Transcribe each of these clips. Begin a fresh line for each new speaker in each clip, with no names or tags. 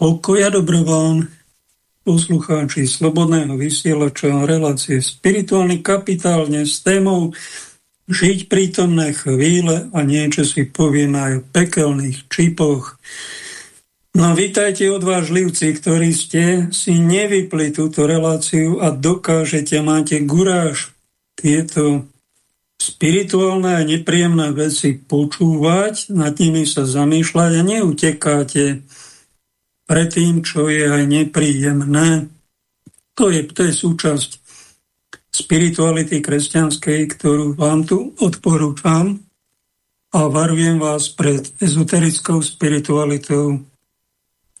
pokoja dobrován, poslucháči Slobodného vysielača relácie Spirituálny kapitál dnes s témou Žiť prítomné chvíle a niečo si povieme aj o pekelných čipoch. No vítajte odvážlivci, ktorí ste si nevypli túto reláciu a dokážete, máte guráž tieto spirituálne a nepríjemné veci počúvať, nad nimi sa zamýšľať a neutekáte pred tým, čo je aj nepríjemné. To je, to je súčasť spirituality kresťanskej, ktorú vám tu odporúčam a varujem vás pred ezoterickou spiritualitou.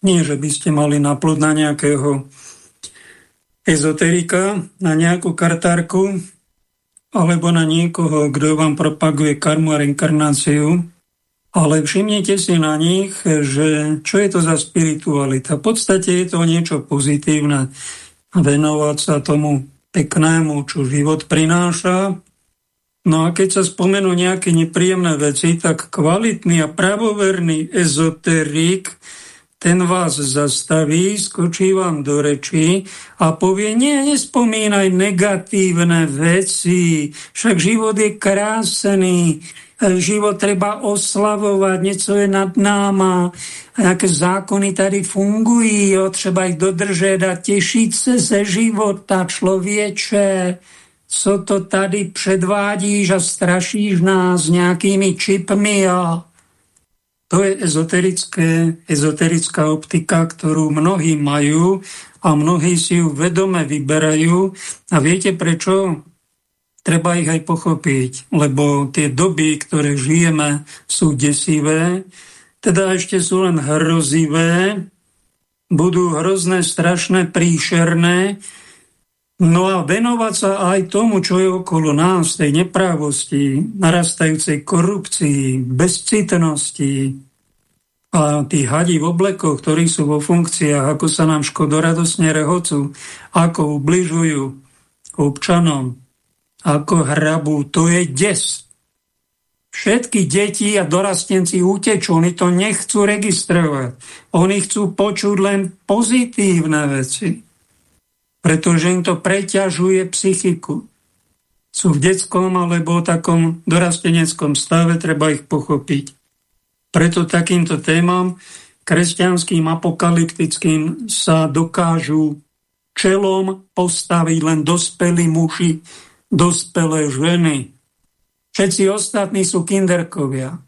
Nie, že by ste mali naplod na nejakého ezoterika, na nejakú kartárku, alebo na niekoho, kto vám propaguje karmu a reinkarnáciu, ale všimnite si na nich, že čo je to za spiritualita. V podstate je to niečo pozitívne. Venovať sa tomu peknému, čo život prináša. No a keď sa spomenú nejaké nepríjemné veci, tak kvalitný a pravoverný ezoterik ten vás zastaví, skočí vám do reči a povie, nie, nespomínaj negatívne veci, však život je krásny, život treba oslavovať, niečo je nad náma, nejaké zákony tady fungují, treba ich dodržet a tešiť sa ze života člověče, co to tady předvádíš a strašíš nás nejakými čipmi a to je ezoterické, ezoterická optika, ktorú mnohí majú a mnohí si ju vedome vyberajú. A viete prečo? Treba ich aj pochopiť, lebo tie doby, ktoré žijeme, sú desivé, teda ešte sú len hrozivé, budú hrozné, strašné, príšerné, No a venovať sa aj tomu, čo je okolo nás, tej neprávosti, narastajúcej korupcii, bezcitnosti a tí hadí v oblekoch, ktorí sú vo funkciách, ako sa nám škodoradosne rehocu, ako ubližujú občanom, ako hrabú, to je des. Všetky deti a dorastenci utečú, oni to nechcú registrovať. Oni chcú počuť len pozitívne veci pretože im to preťažuje psychiku. Sú v detskom alebo takom dorasteneckom stave, treba ich pochopiť. Preto takýmto témam kresťanským apokalyptickým sa dokážu čelom postaviť len dospelí muži, dospelé ženy. Všetci ostatní sú kinderkovia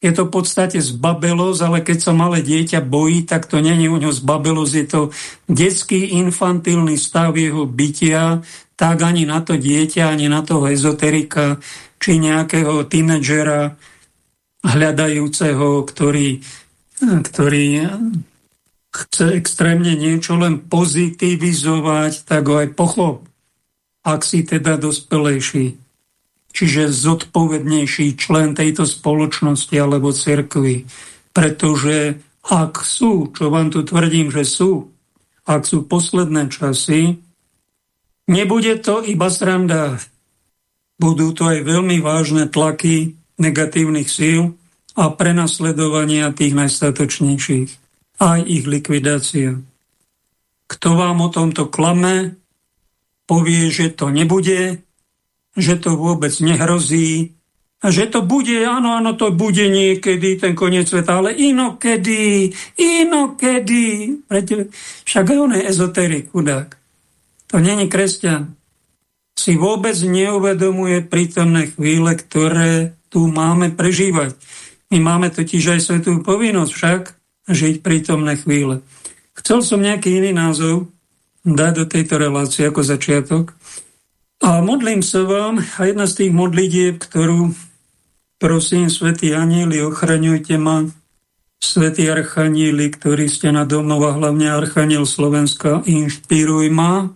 je to v podstate zbabelosť, ale keď sa malé dieťa bojí, tak to není u ňo zbabelosť, je to detský infantilný stav jeho bytia, tak ani na to dieťa, ani na toho ezoterika, či nejakého tínedžera hľadajúceho, ktorý, ktorý chce extrémne niečo len pozitivizovať, tak ho aj pochop, ak si teda dospelejší čiže zodpovednejší člen tejto spoločnosti alebo cirkvi. Pretože ak sú, čo vám tu tvrdím, že sú, ak sú posledné časy, nebude to iba sranda. Budú to aj veľmi vážne tlaky negatívnych síl a prenasledovania tých najstatočnejších. Aj ich likvidácia. Kto vám o tomto klame, povie, že to nebude, že to vôbec nehrozí a že to bude, áno, áno, to bude niekedy, ten koniec sveta, ale inokedy, inokedy. Však on je ezoterik, chudák. To není kresťan. Si vôbec neuvedomuje prítomné chvíle, ktoré tu máme prežívať. My máme totiž aj svetú povinnosť však žiť prítomné chvíle. Chcel som nejaký iný názov dať do tejto relácie ako začiatok, a modlím sa vám, a jedna z tých modlitieb, ktorú prosím, svätí anieli, ochraňujte ma, svätí archanieli, ktorí ste na domov a hlavne archaniel Slovenska, inšpiruj ma,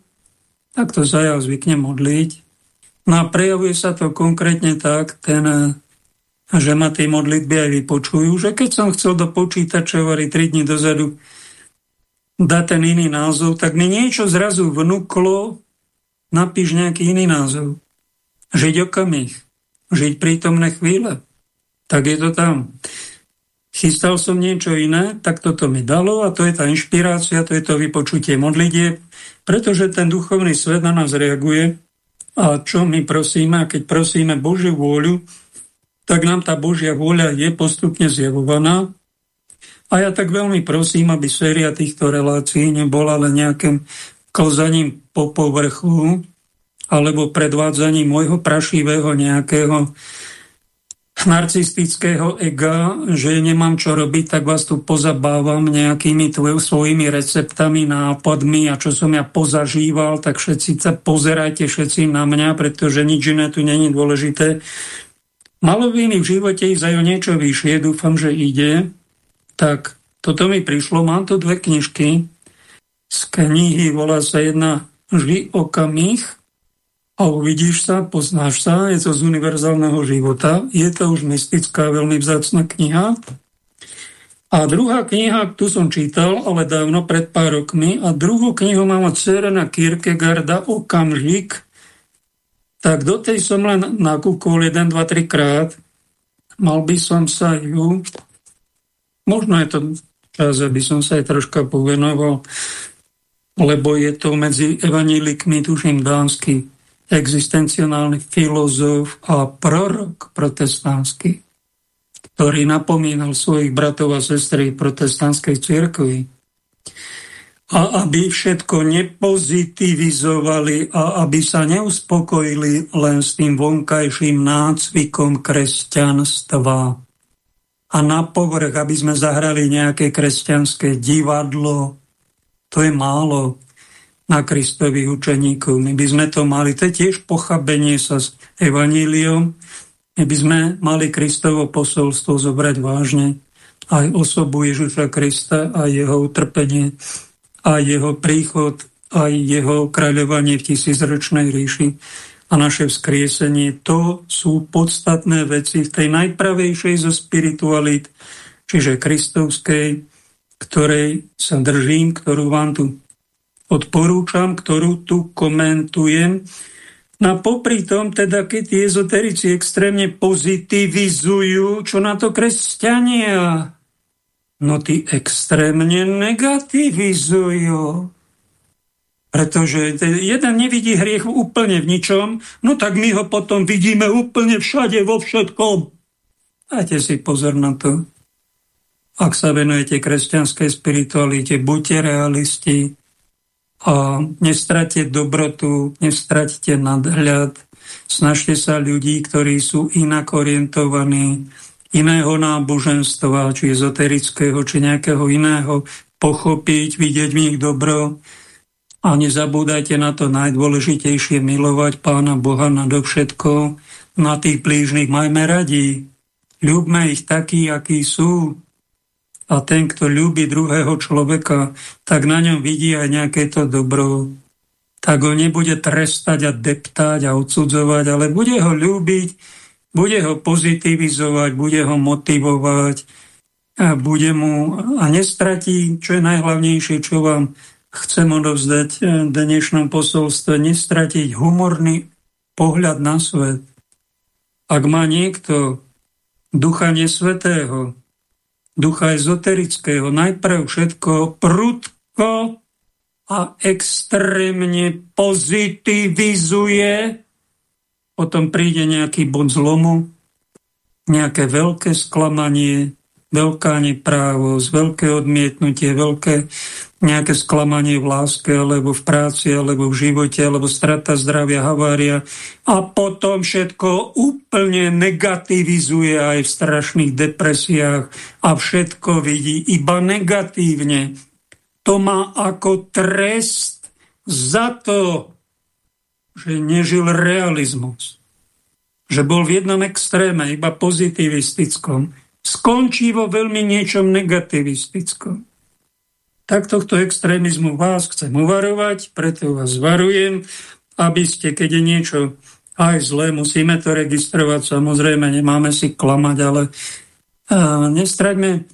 tak to sa ja zvyknem modliť. No a prejavuje sa to konkrétne tak, ten, že ma tie modlitby aj vypočujú, že keď som chcel do počítača vari 3 dní dozadu dať ten iný názov, tak mi niečo zrazu vnúklo, napíš nejaký iný názov. Žiť okamih, žiť prítomné chvíle. Tak je to tam. chystal som niečo iné, tak toto mi dalo a to je tá inšpirácia, to je to vypočutie modlitie, pretože ten duchovný svet na nás reaguje a čo my prosíme, a keď prosíme Božiu vôľu, tak nám tá Božia vôľa je postupne zjavovaná. A ja tak veľmi prosím, aby séria týchto relácií nebola len nejakým klzaním po povrchu alebo predvádzaním môjho prašivého nejakého narcistického ega, že nemám čo robiť, tak vás tu pozabávam nejakými tvoj, svojimi receptami, nápadmi a čo som ja pozažíval, tak všetci sa pozerajte všetci na mňa, pretože nič iné tu není dôležité. Malo by mi v živote ísť aj o niečo vyššie, dúfam, že ide. Tak toto mi prišlo, mám tu dve knižky. Z knihy volá sa jedna Žli okamih a uvidíš sa, poznáš sa, je to z univerzálneho života. Je to už mystická, veľmi vzácna kniha. A druhá kniha, tu som čítal, ale dávno, pred pár rokmi, a druhú knihu mám od Serena Kierkegaarda, Okamžik, tak do tej som len nakúkol 1, 2, 3 krát. Mal by som sa ju, možno je to čas, aby som sa aj troška povenoval, lebo je to medzi evanílikmi, tuším dánsky, existencionálny filozof a prorok protestantský, ktorý napomínal svojich bratov a sestry protestantskej cirkvi. A aby všetko nepozitivizovali a aby sa neuspokojili len s tým vonkajším nácvikom kresťanstva. A na povrch, aby sme zahrali nejaké kresťanské divadlo, to je málo na Kristových učeníkov. My by sme to mali, to je tiež pochabenie sa s evaníliom, my by sme mali Kristovo posolstvo zobrať vážne, aj osobu Ježiša Krista a jeho utrpenie, a jeho príchod, aj jeho kráľovanie v tisícročnej ríši a naše vzkriesenie. To sú podstatné veci v tej najpravejšej zo spiritualit, čiže kristovskej, ktorej sa držím, ktorú vám tu odporúčam, ktorú tu komentujem. No popri tom, teda keď tí ezoterici extrémne pozitivizujú, čo na to kresťania? No tí extrémne negativizujú. Pretože jeden nevidí hriech úplne v ničom, no tak my ho potom vidíme úplne všade, vo všetkom. Dajte si pozor na to. Ak sa venujete kresťanskej spiritualite, buďte realisti, a nestrate dobrotu, nestratte nadhľad, snažte sa ľudí, ktorí sú inak orientovaní, iného náboženstva, či ezoterického, či nejakého iného, pochopiť, vidieť v nich dobro a nezabúdajte na to najdôležitejšie, milovať Pána Boha nadovšetko, na tých blížnych majme radí. Ľubme ich takí, akí sú, a ten, kto ľúbi druhého človeka, tak na ňom vidí aj nejaké to dobro. Tak ho nebude trestať a deptať a odsudzovať, ale bude ho ľúbiť, bude ho pozitivizovať, bude ho motivovať a bude mu a nestratí, čo je najhlavnejšie, čo vám chcem odovzdať v dnešnom posolstve, nestratiť humorný pohľad na svet. Ak má niekto ducha nesvetého, ducha ezoterického. Najprv všetko prudko a extrémne pozitivizuje, potom príde nejaký bod zlomu, nejaké veľké sklamanie, veľká neprávosť, veľké odmietnutie, veľké nejaké sklamanie v láske, alebo v práci, alebo v živote, alebo strata zdravia, havária a potom všetko úplne negativizuje aj v strašných depresiách a všetko vidí iba negatívne. To má ako trest za to, že nežil realizmus. Že bol v jednom extréme, iba pozitivistickom. Skončí vo veľmi niečom negativistickom. Tak tohto extrémizmu vás chcem uvarovať, preto vás varujem, aby ste, keď je niečo aj zlé, musíme to registrovať, samozrejme, nemáme si klamať, ale uh, nestraďme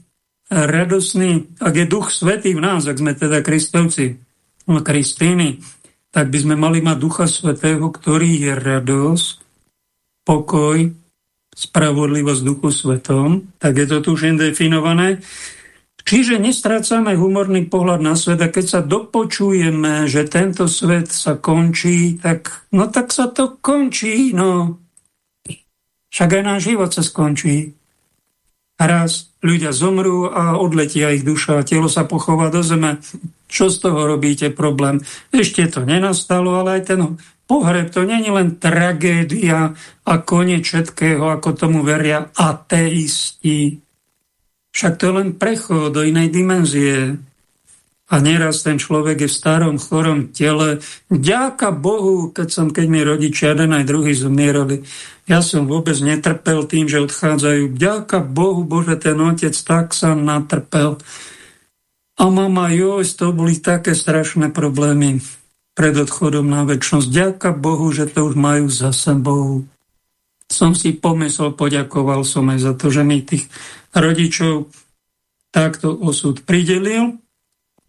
radosný, ak je duch svetý v nás, ak sme teda kristovci, no, Kristýny, tak by sme mali mať ducha svetého, ktorý je radosť, pokoj, spravodlivosť duchu svetom, tak je to tu už definované. Čiže nestrácame humorný pohľad na svet a keď sa dopočujeme, že tento svet sa končí, tak no tak sa to končí, no. Však aj náš život sa skončí. Raz ľudia zomrú a odletia ich duša a telo sa pochová do zeme. Čo z toho robíte problém? Ešte to nenastalo, ale aj ten pohreb to není len tragédia a koniec všetkého, ako tomu veria ateisti. Však to je len prechod do inej dimenzie. A neraz ten človek je v starom, chorom tele. Ďaká Bohu, keď som, keď mi rodičia jeden aj druhý zomierali, ja som vôbec netrpel tým, že odchádzajú. Ďaká Bohu, Bože, ten otec tak sa natrpel. A mama, joj, to boli také strašné problémy pred odchodom na väčšnosť. Ďaká Bohu, že to už majú za sebou. Som si pomyslel, poďakoval som aj za to, že mi tých rodičov takto osud pridelil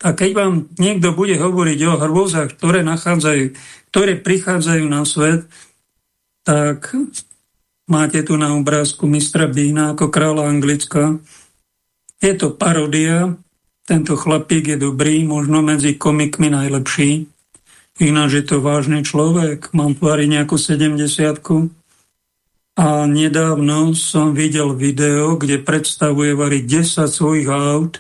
a keď vám niekto bude hovoriť o hrôzach, ktoré, nachádzajú, ktoré prichádzajú na svet, tak máte tu na obrázku mistra Bína ako kráľa Anglicka. Je to parodia, tento chlapík je dobrý, možno medzi komikmi najlepší. Ináč je to vážny človek, mám tvári nejakú 70 A nedávno som videl video, kde predstavuje variť 10 svojich aut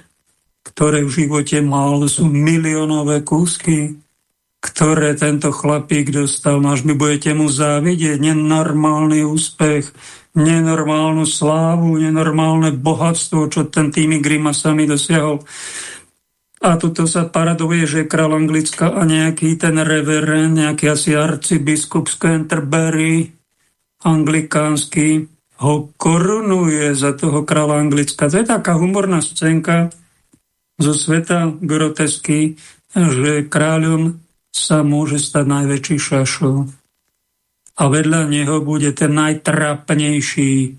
ktoré v živote mal, sú miliónové kúsky, ktoré tento chlapík dostal. No až mi budete mu závidieť nenormálny úspech, nenormálnu slávu, nenormálne bohatstvo, čo ten tými grimasami dosiahol. A tuto sa paraduje, že král Anglicka a nejaký ten reverend, nejaký asi arcibiskup z Canterbury, anglikánsky, ho korunuje za toho kráľa Anglicka. To je taká humorná scénka, zo sveta grotesky, že kráľom sa môže stať najväčší šašo. A vedľa neho bude ten najtrápnejší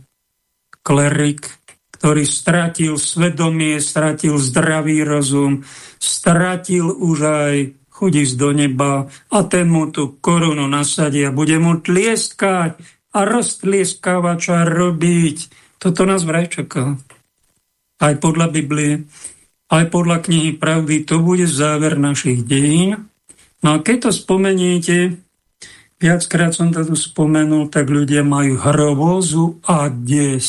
klerik, ktorý stratil svedomie, stratil zdravý rozum, stratil už aj chudí do neba a ten mu tú korunu nasadia, bude mu tlieskať a roztlieskávať, čo robiť. Toto nás vraj čaká. Aj podľa Biblie aj podľa knihy Pravdy, to bude záver našich dejín. No a keď to spomeniete, viackrát som to tu spomenul, tak ľudia majú hrovozu a des.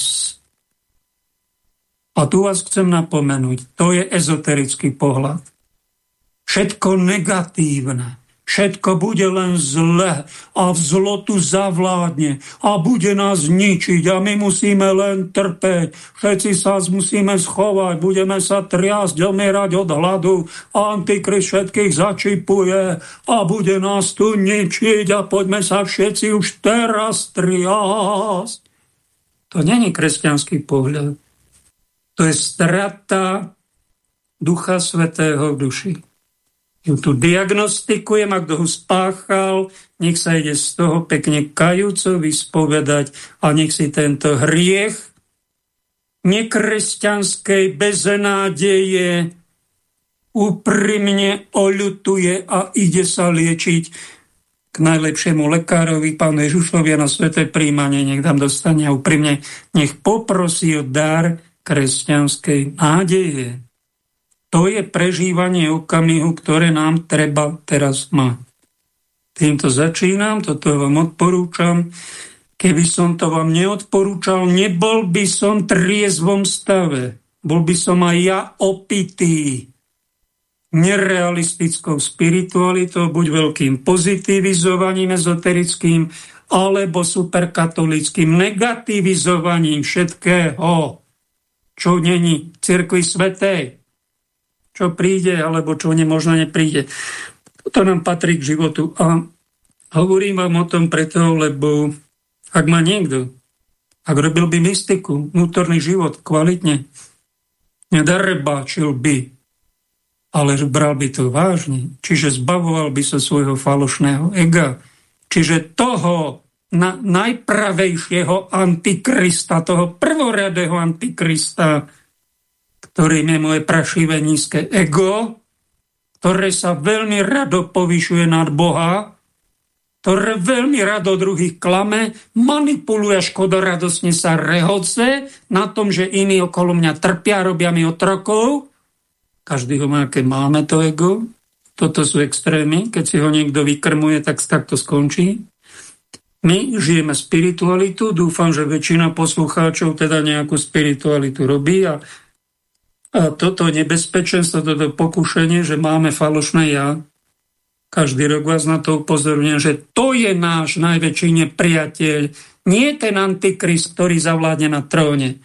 A tu vás chcem napomenúť, to je ezoterický pohľad. Všetko negatívne Všetko bude len zle a v zlotu zavládne a bude nás ničiť a my musíme len trpeť. Všetci sa musíme schovať, budeme sa triasť, omierať od hladu. Antikrist všetkých začipuje a bude nás tu ničiť a poďme sa všetci už teraz triasť. To není kresťanský pohľad. To je strata Ducha Svetého v duši. Ju tu diagnostikujem a kto ho spáchal, nech sa ide z toho pekne kajúco vyspovedať a nech si tento hriech nekresťanskej bezenádeje úprimne oľutuje a ide sa liečiť. K najlepšiemu lekárovi, pánu Ježušovi na sveté príjmanie, nech tam dostane a úprimne, nech poprosí o dar kresťanskej nádeje. To je prežívanie okamihu, ktoré nám treba teraz mať. Týmto začínam, toto vám odporúčam. Keby som to vám neodporúčal, nebol by som triezvom stave. Bol by som aj ja opitý nerealistickou spiritualitou, buď veľkým pozitivizovaním ezoterickým, alebo superkatolickým negativizovaním všetkého, čo není cirkvi svetej čo príde, alebo čo nemožno nepríde. To nám patrí k životu. A hovorím vám o tom preto, lebo ak má niekto, ak robil by mystiku, vnútorný život kvalitne, nedarebáčil by, ale bral by to vážne, čiže zbavoval by sa svojho falošného ega, čiže toho na, najpravejšieho antikrista, toho prvoradého antikrista, ktorým je moje prašivé nízke ego, ktoré sa veľmi rado povyšuje nad Boha ktoré veľmi rado druhých klame, manipuluje škodoradosne sa rehoce na tom, že iní okolo mňa trpia, robia mi otrokov. Každý ho má, aké máme to ego. Toto sú extrémy. Keď si ho niekto vykrmuje, tak takto skončí. My žijeme spiritualitu, dúfam, že väčšina poslucháčov teda nejakú spiritualitu robí a, a toto nebezpečenstvo, toto pokušenie, že máme falošné ja, každý rok vás na to upozorňujem, že to je náš najväčší nepriateľ, nie ten antikrist, ktorý zavládne na tróne.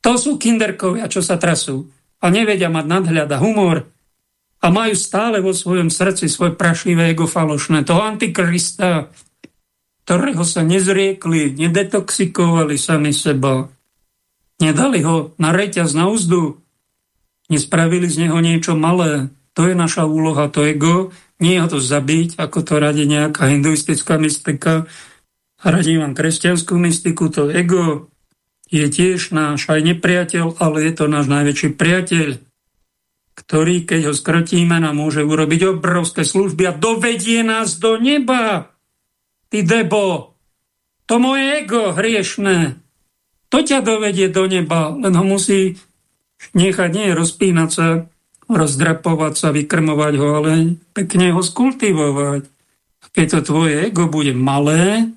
To sú kinderkovia, čo sa trasú a nevedia mať nadhľad a humor a majú stále vo svojom srdci svoje prašlivé ego falošné. Toho antikrista, ktorého sa nezriekli, nedetoxikovali sami seba, nedali ho na reťaz na úzdu, nespravili z neho niečo malé. To je naša úloha, to ego. Nie ho to zabiť, ako to radí nejaká hinduistická mystika. Radí vám kresťanskú mystiku, to ego je tiež náš aj nepriateľ, ale je to náš najväčší priateľ, ktorý, keď ho skrotíme, nám môže urobiť obrovské služby a dovedie nás do neba. Ty debo, to moje ego hriešné, to ťa dovedie do neba, len ho musí nechať, nie rozpínať sa, rozdrapovať sa, vykrmovať ho, ale pekne ho skultivovať. Keď to tvoje ego bude malé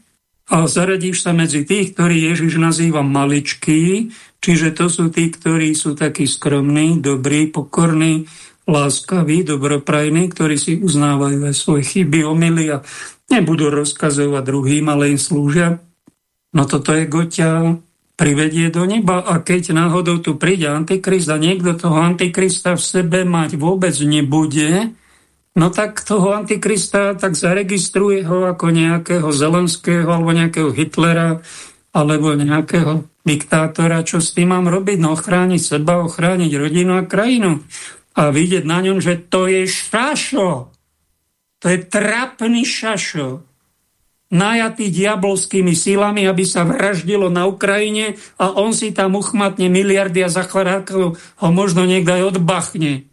a zaradíš sa medzi tých, ktorí Ježiš nazýva maličký, čiže to sú tí, ktorí sú takí skromní, dobrí, pokorní, láskaví, dobroprajní, ktorí si uznávajú aj svoje chyby, omily a nebudú rozkazovať druhým, ale im slúžia. No toto je goťa privedie do neba a keď náhodou tu príde Antikrist a niekto toho Antikrista v sebe mať vôbec nebude, no tak toho Antikrista tak zaregistruje ho ako nejakého Zelenského alebo nejakého Hitlera alebo nejakého diktátora, čo s tým mám robiť? No ochrániť seba, ochrániť rodinu a krajinu. A vidieť na ňom, že to je šašo. To je trapný šašo. Najatý diabolskými silami, aby sa vraždilo na Ukrajine a on si tam uchmatne miliardy a za ho možno niekto aj odbachne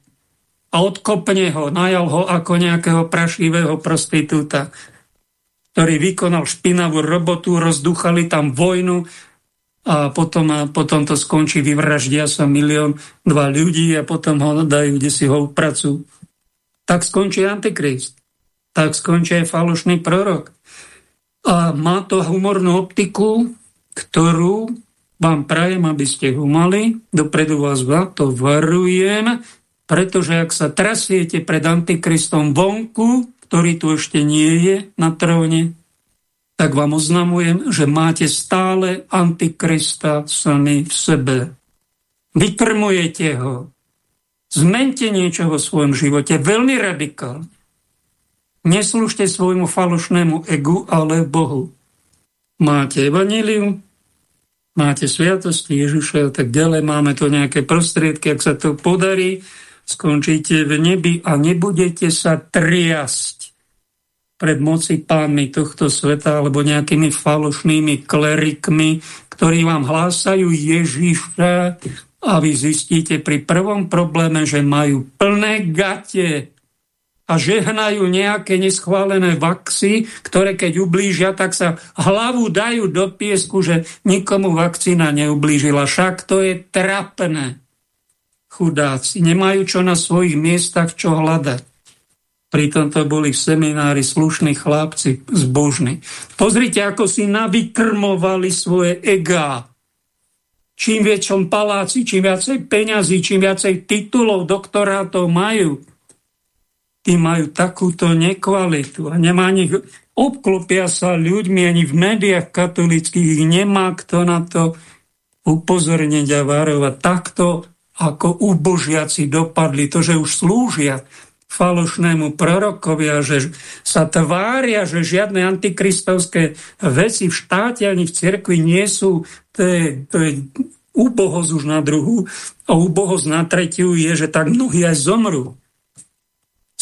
a odkopne ho, najal ho ako nejakého prašivého prostitúta, ktorý vykonal špinavú robotu, rozduchali tam vojnu a potom, a potom to skončí, vyvraždia sa milión, dva ľudí a potom ho dajú, kde si ho upracujú. Tak skončí Antikrist tak skončí aj falošný prorok. A má to humornú optiku, ktorú vám prajem, aby ste mali. Dopredu vás to varujem, pretože ak sa trasiete pred Antikristom vonku, ktorý tu ešte nie je na tróne, tak vám oznamujem, že máte stále Antikrista sami v sebe. Vykrmujete ho. Zmente niečo vo svojom živote veľmi radikálne. Neslúžte svojmu falošnému egu, ale Bohu. Máte evaníliu, máte sviatosti Ježiša a tak ďalej, máme to nejaké prostriedky, ak sa to podarí, skončíte v nebi a nebudete sa triasť pred moci pánmi tohto sveta alebo nejakými falošnými klerikmi, ktorí vám hlásajú Ježiša a vy zistíte pri prvom probléme, že majú plné gate a žehnajú nejaké neschválené vaxy, ktoré keď ublížia, tak sa hlavu dajú do piesku, že nikomu vakcína neublížila. Však to je trapné. Chudáci nemajú čo na svojich miestach čo hľadať. Pritom to boli v seminári slušní chlapci zbožní. Pozrite, ako si navykrmovali svoje egá. Čím väčšom paláci, čím viacej peňazí, čím viacej titulov, doktorátov majú, tí majú takúto nekvalitu a nemá nich, obklopia sa ľuďmi, ani v médiách katolických nemá kto na to upozorniť a varovať. Takto ako ubožiaci dopadli, to, že už slúžia falošnému prorokovia, že sa tvária, že žiadne antikristovské veci v štáte ani v cirkvi nie sú, to je, to je úbohosť už na druhú a úbohosť na tretiu je, že tak mnohí aj zomrú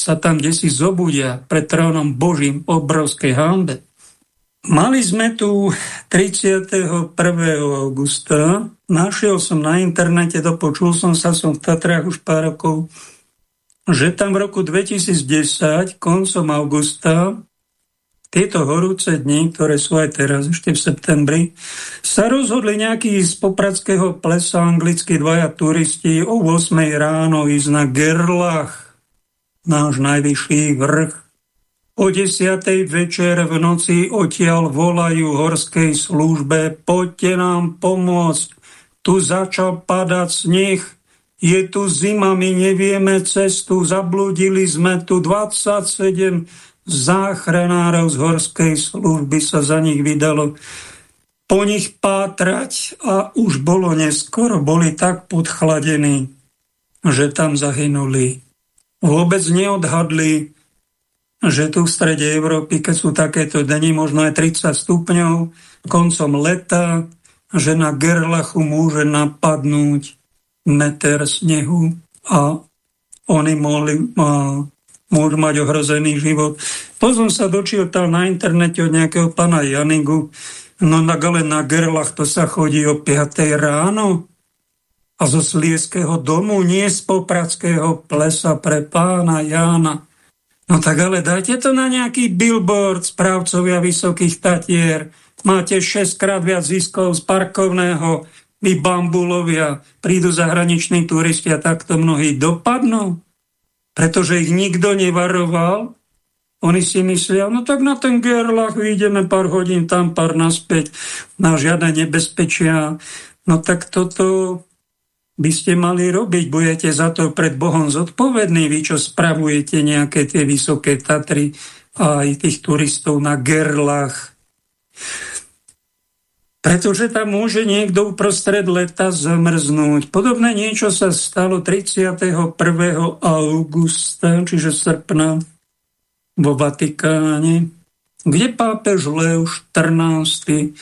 sa tam desi zobudia pred trónom Božím obrovskej hambe. Mali sme tu 31. augusta, našiel som na internete, dopočul som sa, som v Tatrách už pár rokov, že tam v roku 2010, koncom augusta, tieto horúce dni, ktoré sú aj teraz, ešte v septembri, sa rozhodli nejakí z popradského plesa anglickí dvaja turisti o 8 ráno ísť na Gerlach, náš najvyšší vrch. O 10. večer v noci odtiaľ volajú horskej službe, poďte nám pomôcť, tu začal padať sneh, je tu zima, my nevieme cestu, zabludili sme tu 27 záchranárov z horskej služby sa za nich vydalo po nich pátrať a už bolo neskoro, boli tak podchladení, že tam zahynuli. Vôbec neodhadli, že tu v strede Európy, keď sú takéto dni, možno aj 30 stupňov, koncom leta, že na Gerlachu môže napadnúť meter snehu a oni mohli, môžu mať ohrozený život. Potom sa dočítal na internete od nejakého pana Janigu, no na gale na Gerlach to sa chodí o 5 ráno a zo Slieského domu, nie z Popradského plesa pre pána Jána. No tak ale dajte to na nejaký billboard správcovia Vysokých Tatier. Máte 6 krát viac ziskov z parkovného, vy bambulovia, prídu zahraniční turisti a takto mnohí dopadnú pretože ich nikto nevaroval. Oni si myslia, no tak na ten gerlach vyjdeme pár hodín tam, pár naspäť, na žiadne nebezpečia. No tak toto by ste mali robiť. Budete za to pred Bohom zodpovední, vy čo spravujete nejaké tie vysoké Tatry a aj tých turistov na gerlach. Pretože tam môže niekto uprostred leta zmrznúť. Podobné niečo sa stalo 31. augusta, čiže srpna, vo Vatikáne, kde pápež Leo XIV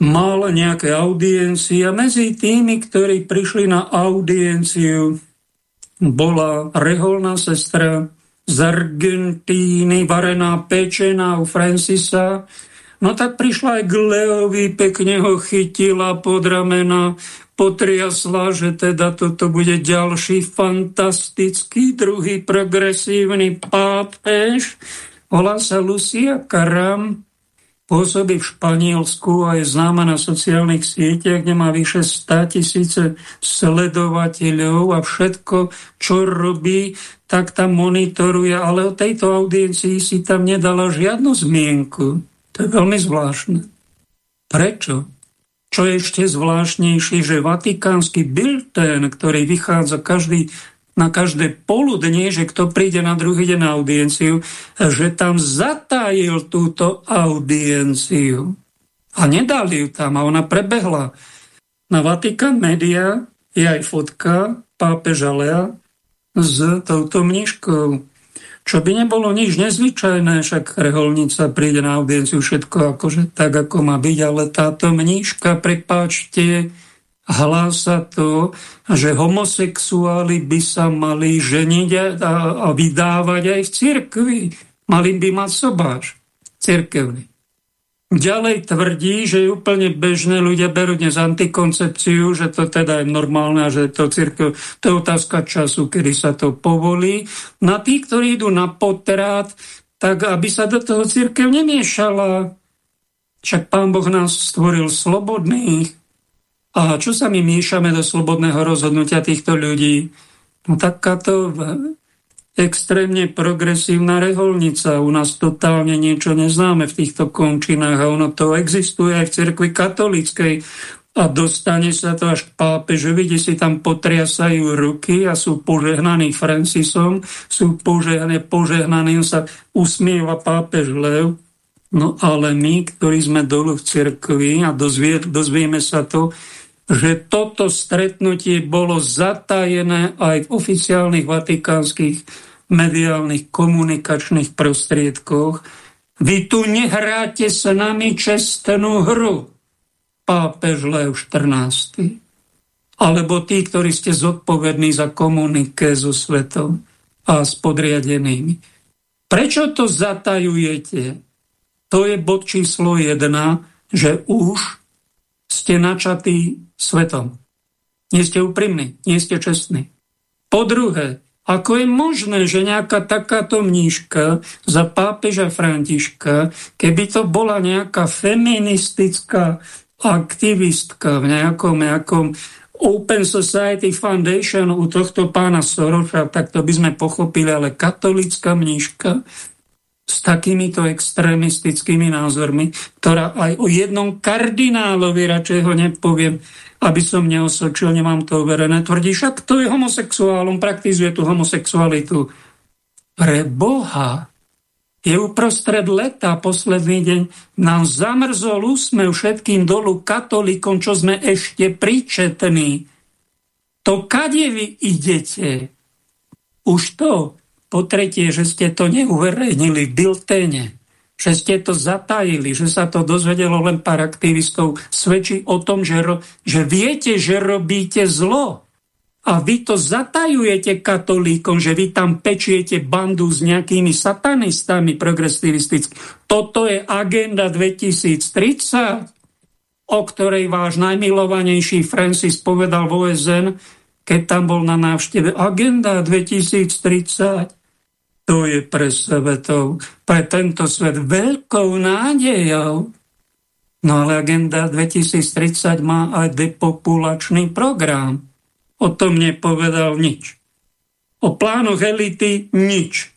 mal nejaké audiencie a medzi tými, ktorí prišli na audienciu, bola reholná sestra z Argentíny, varená pečená u Francisa, No tak prišla aj k Leovi, pekne ho chytila pod ramena, potriasla, že teda toto bude ďalší fantastický, druhý progresívny pápež. Volá sa Lucia Karam, pôsobí v Španielsku a je známa na sociálnych sieťach, kde má vyše 100 tisíce sledovateľov a všetko, čo robí, tak tam monitoruje, ale o tejto audiencii si tam nedala žiadnu zmienku. To je veľmi zvláštne. Prečo? Čo je ešte zvláštnejšie, že vatikánsky biltén, ktorý vychádza každý, na každé poludnie, že kto príde na druhý deň na audienciu, že tam zatájil túto audienciu. A nedali ju tam a ona prebehla. Na Vatikán Media je aj fotka pápeža Lea s touto mniškou. Čo by nebolo nič nezvyčajné, však reholnica príde na audienciu všetko akože tak, ako má byť, ale táto mníška, prepáčte, hlása to, že homosexuáli by sa mali ženiť a, a vydávať aj v cirkvi. Mali by mať sobáš cirkevný. Ďalej tvrdí, že úplne bežné, ľudia berú dnes antikoncepciu, že to teda je normálne a že to církev, to je otázka času, kedy sa to povolí. Na tí, ktorí idú na potrat, tak aby sa do toho církev nemiešala. Však pán Boh nás stvoril slobodných. A čo sa my miešame do slobodného rozhodnutia týchto ľudí? No takáto extrémne progresívna reholnica. U nás totálne niečo neznáme v týchto končinách a ono to existuje aj v cirkvi katolíckej a dostane sa to až k pápežovi, kde si tam potriasajú ruky a sú požehnaní Francisom, sú požehnaní, požehnaní, sa usmieva pápež Lev. No ale my, ktorí sme dolu v cirkvi a dozvie, dozvieme sa to, že toto stretnutie bolo zatajené aj v oficiálnych vatikánskych mediálnych komunikačných prostriedkoch. Vy tu nehráte s nami čestnú hru, pápež Leo 14. Alebo tí, ktorí ste zodpovední za komunike so svetom a s podriadenými. Prečo to zatajujete? To je bod číslo jedna, že už ste načatí svetom. Nie ste úprimní, nie ste čestní. Po druhé, Ako je možné, že nejaká takáto mníška za pápeža Františka, keby to bola nejaká feministická aktivistka v nejakom, nejakom Open Society Foundation u tohto pána Soroša, tak to by sme pochopili, ale katolická mníška s takýmito extrémistickými názormi, ktorá aj o jednom kardinálovi, radšej ho nepoviem, aby som neosočil, nemám to overené, tvrdí, však to je homosexuálom, praktizuje tú homosexualitu. Pre Boha je uprostred leta, posledný deň, nám zamrzol úsmev všetkým dolu katolíkom, čo sme ešte príčetní. To kade vy idete? Už to, po tretie, že ste to neuverejnili v bilténe, že ste to zatajili, že sa to dozvedelo len pár aktivistov, svedčí o tom, že, ro, že viete, že robíte zlo. A vy to zatajujete katolíkom, že vy tam pečiete bandu s nejakými satanistami progresivistickými. Toto je agenda 2030, o ktorej váš najmilovanejší Francis povedal v OSN, keď tam bol na návšteve. Agenda 2030. To je pre svetov, pre tento svet veľkou nádejou. No ale agenda 2030 má aj depopulačný program O tom nepovedal nič. O plánoch elity nič.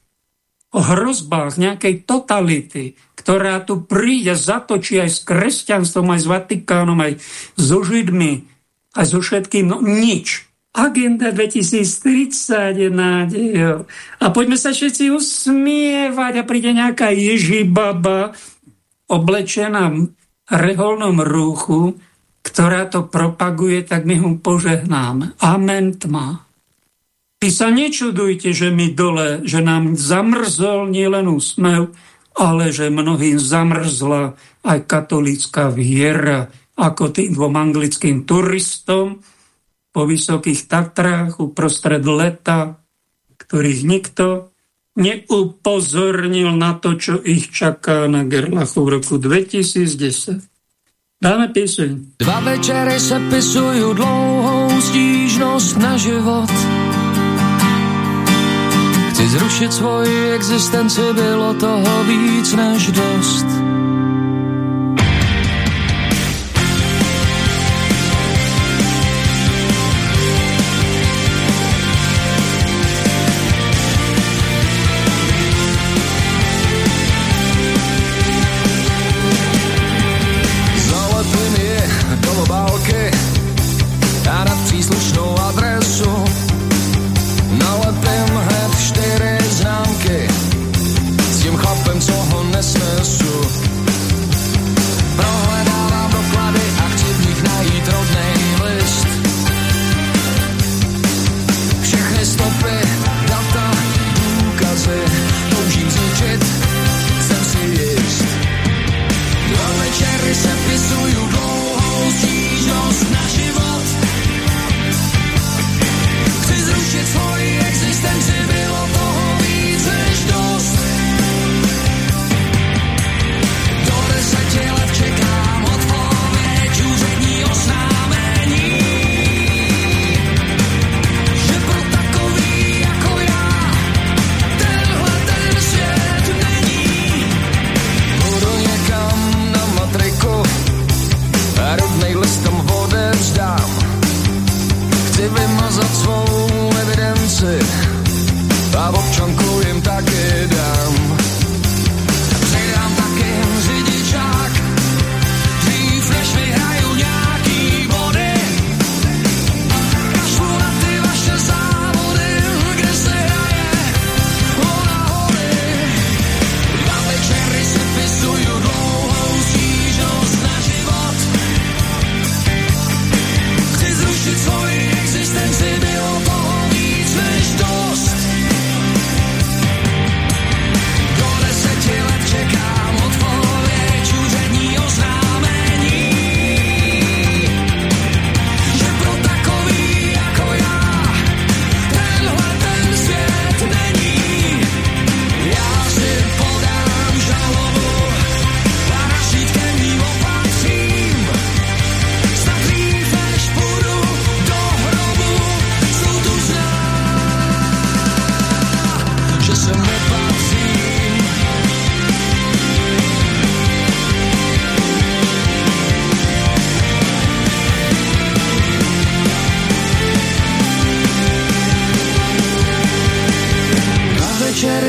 O hrozbách nejakej totality, ktorá tu príde, zatočí aj s kresťanstvom, aj s Vatikánom, aj so Židmi, aj so všetkým, no nič. Agenda 2030 je nádejou. A poďme sa všetci usmievať a príde nejaká Ježibaba oblečená v reholnom rúchu ktorá to propaguje, tak my ho požehnáme. Amen tma. Vy sa nečudujte, že my dole, že nám zamrzol nielen úsmev, ale že mnohým zamrzla aj katolícka viera, ako tým dvom anglickým turistom po Vysokých Tatrách uprostred leta, ktorých nikto neupozornil na to, čo ich čaká na Gerlachu v roku 2010. Dáme píseň.
Dva večery se pisujú dlouhou stížnosť na život. Chci zrušit svoji existenci, bylo toho víc než dost.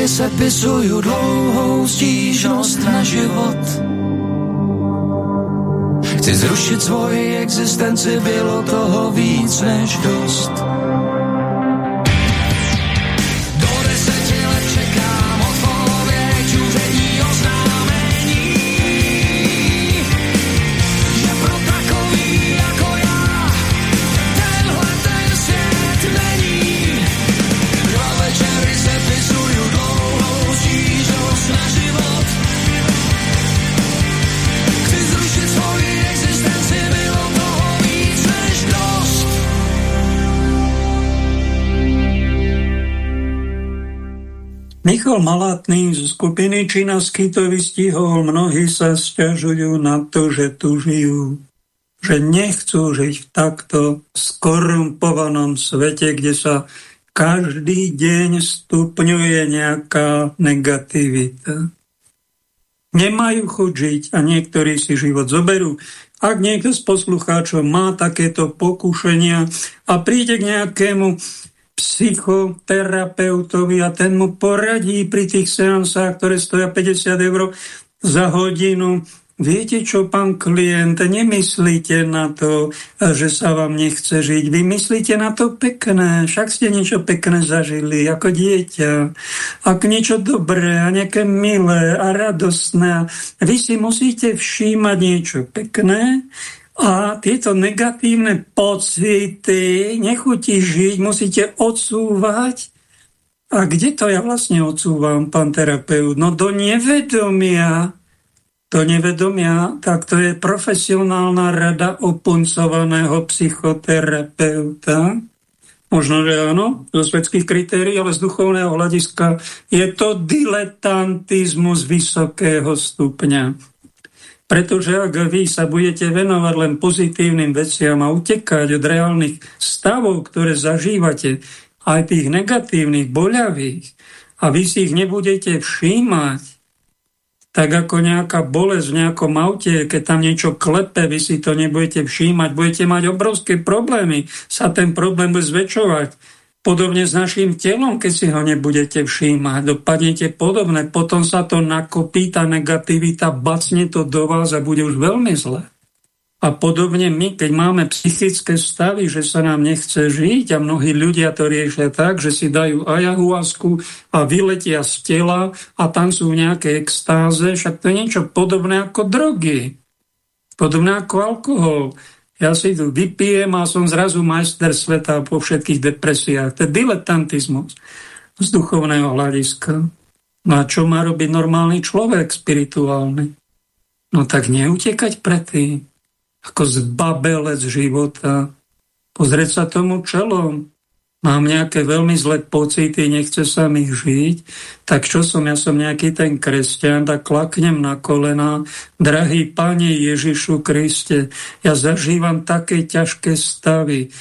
Sepisuju dlouhou stížnost na život. Chci zrušit svoji existenci, bylo toho víc než dost.
Michal Malátny z skupiny Činasky to vystihol, mnohí sa stiažujú na to, že tu žijú, že nechcú žiť v takto skorumpovanom svete, kde sa každý deň stupňuje nejaká negativita. Nemajú chuť žiť a niektorí si život zoberú. Ak niekto z poslucháčov má takéto pokušenia a príde k nejakému psychoterapeutovi a ten mu poradí pri tých seansách, ktoré stoja 50 eur za hodinu. Viete čo, pán klient, nemyslíte na to, že sa vám nechce žiť. Vy myslíte na to pekné, však ste niečo pekné zažili ako dieťa. Ak niečo dobré a nejaké milé a radostné. Vy si musíte všímať niečo pekné a tieto negatívne pocity, nechutí žiť, musíte odsúvať. A kde to ja vlastne odsúvam, pán terapeut? No do nevedomia. Do nevedomia, tak to je profesionálna rada opuncovaného psychoterapeuta. Možno, že áno, zo svetských kritérií, ale z duchovného hľadiska je to diletantizmus vysokého stupňa. Pretože ak vy sa budete venovať len pozitívnym veciam a utekať od reálnych stavov, ktoré zažívate, aj tých negatívnych, boľavých, a vy si ich nebudete všímať, tak ako nejaká bolesť v nejakom aute, keď tam niečo klepe, vy si to nebudete všímať, budete mať obrovské problémy, sa ten problém bude zväčšovať Podobne s našim telom, keď si ho nebudete všímať, dopadnete podobne, potom sa to nakopí, tá negativita, bacne to do vás a bude už veľmi zle. A podobne my, keď máme psychické stavy, že sa nám nechce žiť a mnohí ľudia to riešia tak, že si dajú ajahuasku a vyletia z tela a tam sú nejaké extáze, však to je niečo podobné ako drogy. Podobné ako alkohol. Ja si tu vypijem a som zrazu majster sveta po všetkých depresiách. To je diletantizmus z duchovného hľadiska. No a čo má robiť normálny človek spirituálny? No tak neutekať tým, ako zbabelec života, pozrieť sa tomu čelom, mám nejaké veľmi zlé pocity, nechce sa mi žiť, tak čo som, ja som nejaký ten kresťan, tak klaknem na kolena, drahý Pane Ježišu Kriste, ja zažívam také ťažké stavy,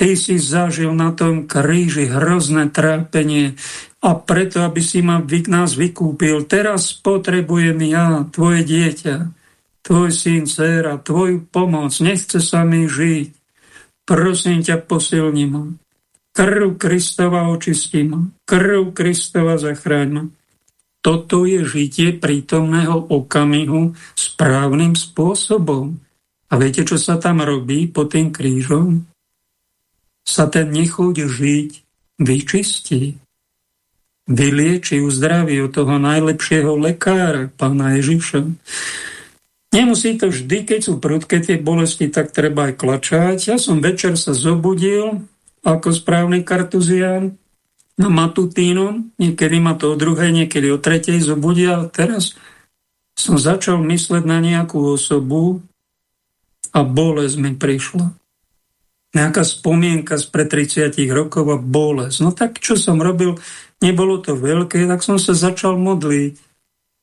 Ty si zažil na tom kríži hrozné trápenie a preto, aby si ma nás vykúpil, teraz potrebujem ja, tvoje dieťa, tvoj syn, dcera, tvoju pomoc, nechce sa mi žiť. Prosím ťa, posilni ma. Krv Kristova očistí ma. Krv Kristova zachráň ma. Toto je žitie prítomného okamihu správnym spôsobom. A viete, čo sa tam robí pod tým krížom? Sa ten nechuť žiť vyčistí. Vylieči, uzdraví od toho najlepšieho lekára, pána Ježiša. Nemusí to vždy, keď sú prudké tie bolesti, tak treba aj klačať. Ja som večer sa zobudil, ako správny kartuzián na matutínu, niekedy ma to o druhej, niekedy o tretej zobudia. Teraz som začal mysleť na nejakú osobu a bolesť mi prišla. Nejaká spomienka z pre 30 rokov a bolesť. No tak čo som robil, nebolo to veľké, tak som sa začal modliť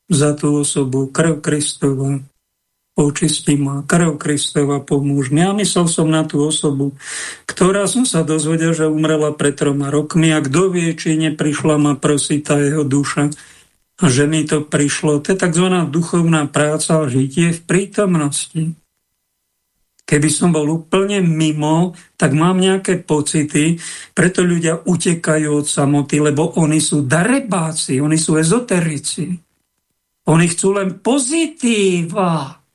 za tú osobu, krv Kristova očistí ma, krv Kristova pomôž mi. Ja myslel som na tú osobu, ktorá som sa dozvedel, že umrela pred troma rokmi a kto vie, či neprišla ma prosiť tá jeho duša. A že mi to prišlo. To je tzv. duchovná práca a žitie v prítomnosti. Keby som bol úplne mimo, tak mám nejaké pocity, preto ľudia utekajú od samoty, lebo oni sú darebáci, oni sú ezoterici. Oni chcú len pozitíva.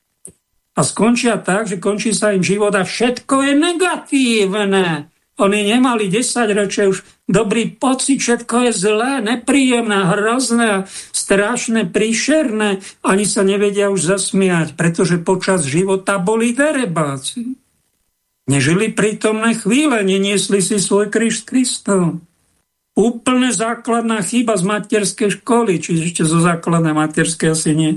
A skončia tak, že končí sa im život a všetko je negatívne. Oni nemali 10 ročia už dobrý pocit, všetko je zlé, nepríjemné, hrozné, strašné, príšerné. Ani sa nevedia už zasmiať, pretože počas života boli verebáci. Nežili prítomné chvíle, neniesli si svoj kríž s Kristom. Úplne základná chyba z materskej školy, či ešte zo základnej materskej asi nie.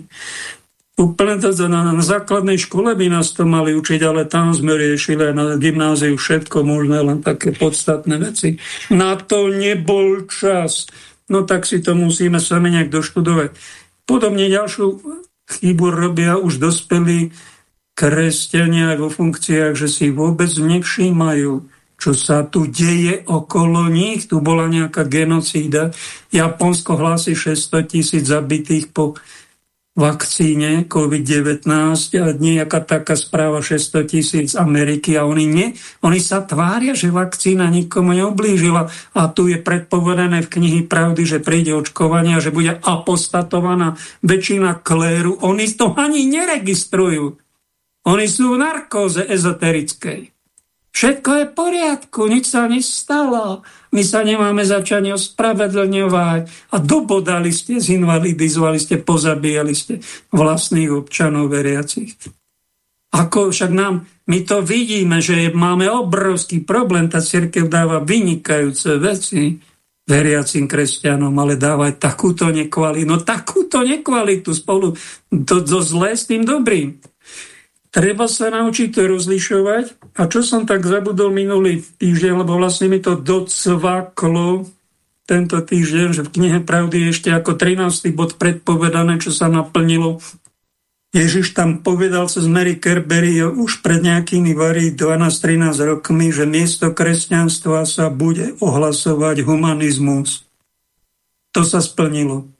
Úplne to, na, na základnej škole by nás to mali učiť, ale tam sme riešili na gymnáziu všetko možné, len také podstatné veci. Na to nebol čas. No tak si to musíme sami nejak doštudovať. Podobne ďalšiu chybu robia už dospelí kresťania vo funkciách, že si vôbec nevšímajú, čo sa tu deje okolo nich. Tu bola nejaká genocída. Japonsko hlási 600 tisíc zabitých po vakcíne COVID-19 a nejaká taká správa 600 tisíc Ameriky a oni, nie, oni sa tvária, že vakcína nikomu neublížila a tu je predpovedané v knihy pravdy, že príde očkovanie a že bude apostatovaná väčšina kléru. Oni to ani neregistrujú. Oni sú v narkóze ezoterickej. Všetko je v poriadku, nič sa nestalo. My sa nemáme začať ospravedlňovať. A dobodali ste, zinvalidizovali ste, pozabíjali ste vlastných občanov veriacich. Ako však nám, my to vidíme, že máme obrovský problém, tá církev dáva vynikajúce veci veriacim kresťanom, ale dávať takúto nekvalitu, no takúto nekvalitu spolu, to, to zlé s tým dobrým. Treba sa naučiť to rozlišovať. A čo som tak zabudol minulý týždeň, lebo vlastne mi to docvaklo tento týždeň, že v knihe Pravdy je ešte ako 13. bod predpovedané, čo sa naplnilo. Ježiš tam povedal cez Mary Kerbery už pred nejakými varí 12-13 rokmi, že miesto kresťanstva sa bude ohlasovať humanizmus. To sa splnilo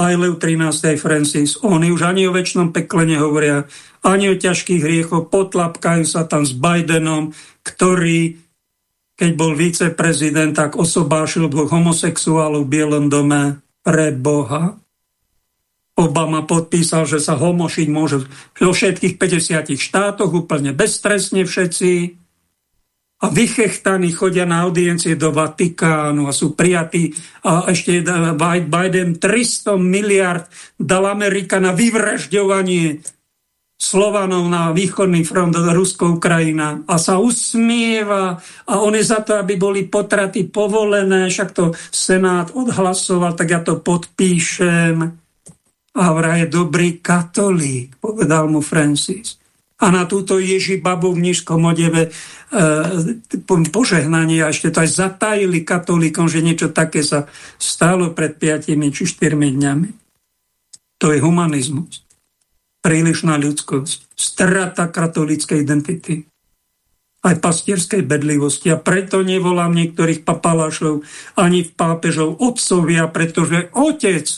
aj Lev 13. aj Francis. Oni už ani o väčšnom pekle nehovoria, ani o ťažkých hriechoch, potlapkajú sa tam s Bidenom, ktorý, keď bol viceprezident, tak osobášil dvoch homosexuálov v Bielom dome pre Boha. Obama podpísal, že sa homošiť môže vo všetkých 50 štátoch, úplne bezstresne všetci a vychechtaní chodia na audiencie do Vatikánu a sú prijatí. A ešte Biden 300 miliard dal Amerika na vyvražďovanie Slovanov na východný front Rusko Ukrajina. A sa usmieva a on je za to, aby boli potraty povolené, však to Senát odhlasoval, tak ja to podpíšem. A vraj je dobrý katolík, povedal mu Francis a na túto Ježi babu v nížkom odeve e, požehnanie a ešte to aj zatajili katolíkom, že niečo také sa stalo pred 5 či 4 dňami. To je humanizmus. Prílišná ľudskosť. Strata katolíckej identity. Aj pastierskej bedlivosti. A preto nevolám niektorých papalášov ani v pápežov otcovia, pretože otec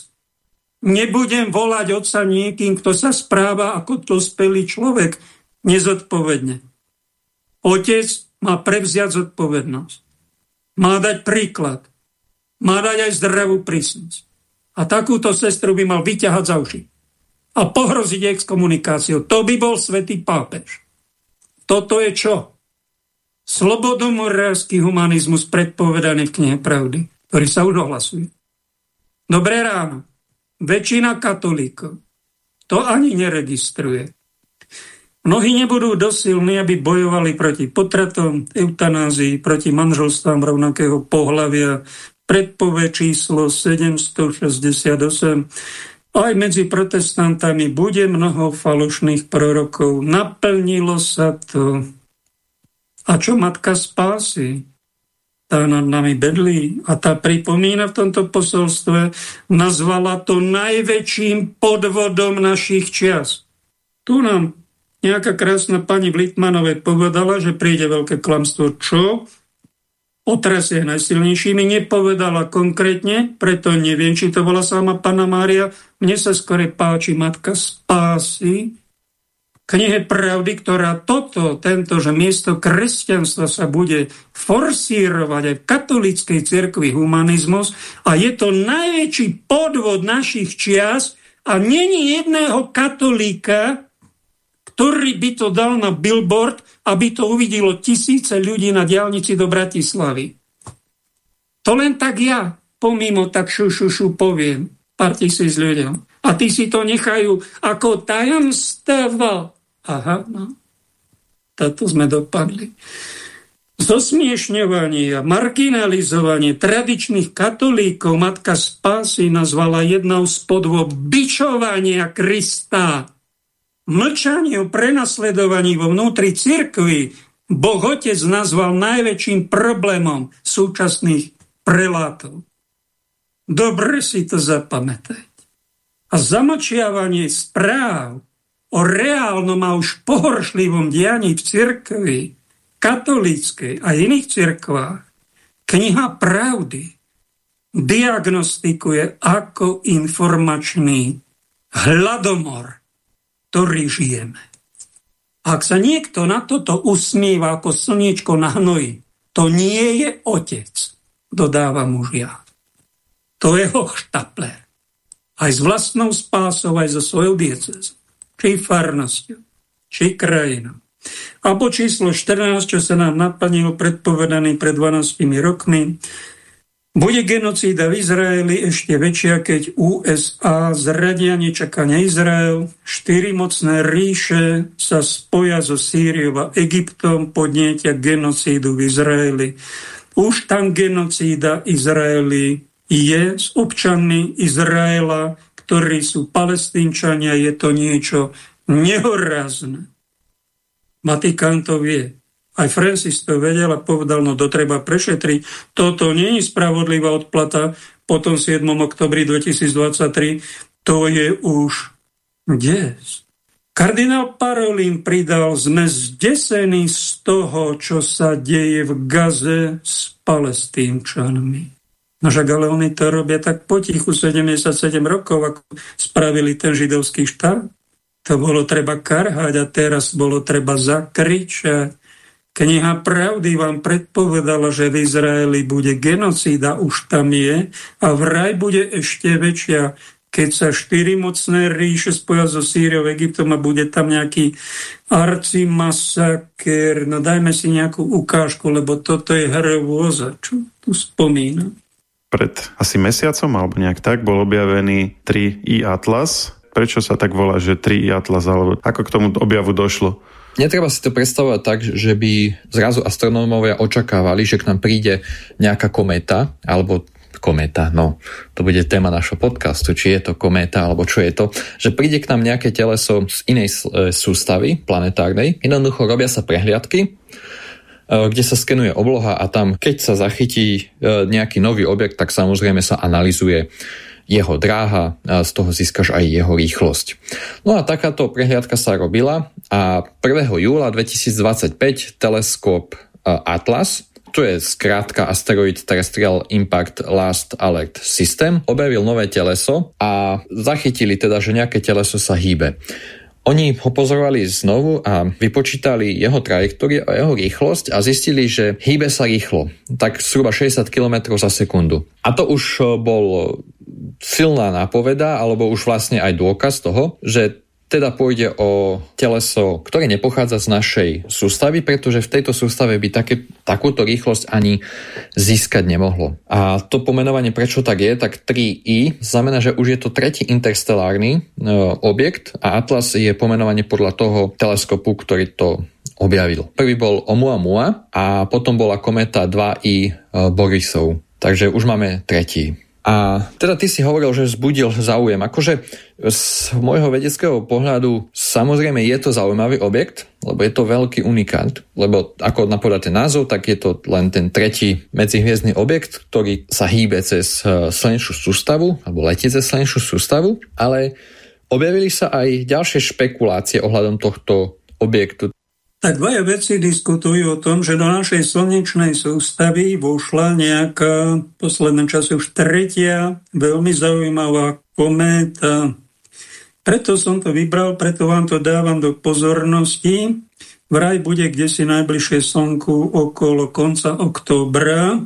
Nebudem volať otca niekým, kto sa správa ako dospelý človek, nezodpovedne. Otec má prevziať zodpovednosť. Má dať príklad. Má dať aj zdravú prísnosť. A takúto sestru by mal vyťahať za uši. A pohroziť exkomunikáciou. To by bol svätý pápež. Toto je čo? Slobodomorárský humanizmus predpovedaný v knihe Pravdy, ktorý sa už ohlasuje. Dobré ráno väčšina katolíkov to ani neregistruje. Mnohí nebudú dosilní, aby bojovali proti potratom, eutanázii, proti manželstvám rovnakého pohľavia. Predpove číslo 768. Aj medzi protestantami bude mnoho falošných prorokov. Naplnilo sa to. A čo matka spásy? Tá nad nami bedlí a tá pripomína v tomto posolstve, nazvala to najväčším podvodom našich čias. Tu nám nejaká krásna pani v Litmanovej povedala, že príde veľké klamstvo. Čo? Otrasie najsilnejšími nepovedala konkrétne, preto neviem, či to bola sama Pana Mária. Mne sa skore páči Matka spásy, knihe Pravdy, ktorá toto, tento, že miesto kresťanstva sa bude forsírovať aj v katolíckej cirkvi humanizmus a je to najväčší podvod našich čias a není jedného katolíka, ktorý by to dal na billboard, aby to uvidelo tisíce ľudí na diálnici do Bratislavy. To len tak ja pomimo tak šu, šu, šu poviem pár tisíc ľuďom. A ty si to nechajú ako tajomstvo. Aha, no. Tato sme dopadli. Zosmiešňovanie a marginalizovanie tradičných katolíkov Matka Spásy nazvala jednou z podôb bičovania Krista. Mlčanie o prenasledovaní vo vnútri cirkvi Boh Otec nazval najväčším problémom súčasných prelátov. Dobre si to zapamätať. A zamočiavanie správ o reálnom a už pohoršlivom dianí v cirkvi, katolíckej a iných cirkvách, kniha pravdy diagnostikuje ako informačný hladomor, ktorý žijeme. Ak sa niekto na toto usmieva ako slniečko na hnoji, to nie je otec, dodáva muž ja. To je hochštapler. Aj s vlastnou spásou, aj so svojou diecezou. Či farnosťou, či krajinou. A po číslo 14, čo sa nám naplnilo predpovedaný pred 12 rokmi, bude genocída v Izraeli ešte väčšia, keď USA zradia nečakane Izrael. Štyri mocné ríše sa spoja so Sýriou a Egyptom, podnietia genocídu v Izraeli. Už tam genocída Izraeli je s občanmi Izraela, ktorí sú palestínčania, je to niečo nehorazné. Vatikán to vie. Aj Francis to vedel a povedal, no to treba prešetriť. Toto nie je spravodlivá odplata po tom 7. oktobri 2023. To je už des. Kardinál Parolin pridal, sme zdesení z toho, čo sa deje v Gaze s palestínčanmi. No však ale oni to robia tak potichu 77 rokov, ako spravili ten židovský štát. To bolo treba karhať a teraz bolo treba zakričať. Kniha Pravdy vám predpovedala, že v Izraeli bude genocída, už tam je, a vraj bude ešte väčšia, keď sa štyri mocné ríše spoja so Sýriou, Egyptom a bude tam nejaký arcimasaker. No dajme si nejakú ukážku, lebo toto je hrôza, čo tu spomínam.
Pred asi mesiacom, alebo nejak tak, bol objavený 3i Atlas. Prečo sa tak volá, že 3i Atlas, alebo ako k tomu objavu došlo?
Netreba si to predstavovať tak, že by zrazu astronómovia očakávali, že k nám príde nejaká kométa, alebo kométa, no to bude téma našho podcastu, či je to kométa, alebo čo je to, že príde k nám nejaké teleso z inej e, sústavy planetárnej, jednoducho robia sa prehliadky, kde sa skenuje obloha a tam, keď sa zachytí e, nejaký nový objekt, tak samozrejme sa analizuje jeho dráha, a z toho získaš aj jeho rýchlosť. No a takáto prehliadka sa robila a 1. júla 2025 teleskop Atlas, to je skrátka Asteroid Terrestrial Impact Last Alert System, objavil nové teleso a zachytili teda, že nejaké teleso sa hýbe. Oni ho pozorovali znovu a vypočítali jeho trajektóriu a jeho rýchlosť a zistili, že hýbe sa rýchlo, tak zhruba 60 km za sekundu. A to už eh, bol silná nápoveda, alebo už vlastne aj dôkaz toho, že teda pôjde o teleso, ktoré nepochádza z našej sústavy, pretože v tejto sústave by také, takúto rýchlosť ani získať nemohlo. A to pomenovanie, prečo tak je, tak 3i znamená, že už je to tretí interstelárny e, objekt a Atlas je pomenovanie podľa toho teleskopu, ktorý to objavil. Prvý bol Oumuamua a potom bola kometa 2i e, Borisov. Takže už máme tretí. A teda ty si hovoril, že vzbudil záujem. Akože z môjho vedeckého pohľadu samozrejme je to zaujímavý objekt, lebo je to veľký unikát. Lebo ako napovedá ten názov, tak je to len ten tretí medzihviezdny objekt, ktorý sa hýbe cez e, slnečnú sústavu, alebo letí cez slnečnú sústavu, ale objavili sa aj ďalšie špekulácie ohľadom tohto objektu
tak dvaja veci diskutujú o tom, že do našej slnečnej sústavy vošla nejaká posledné časy už tretia veľmi zaujímavá kométa Preto som to vybral, preto vám to dávam do pozornosti. Vraj bude kde si najbližšie slnku okolo konca októbra.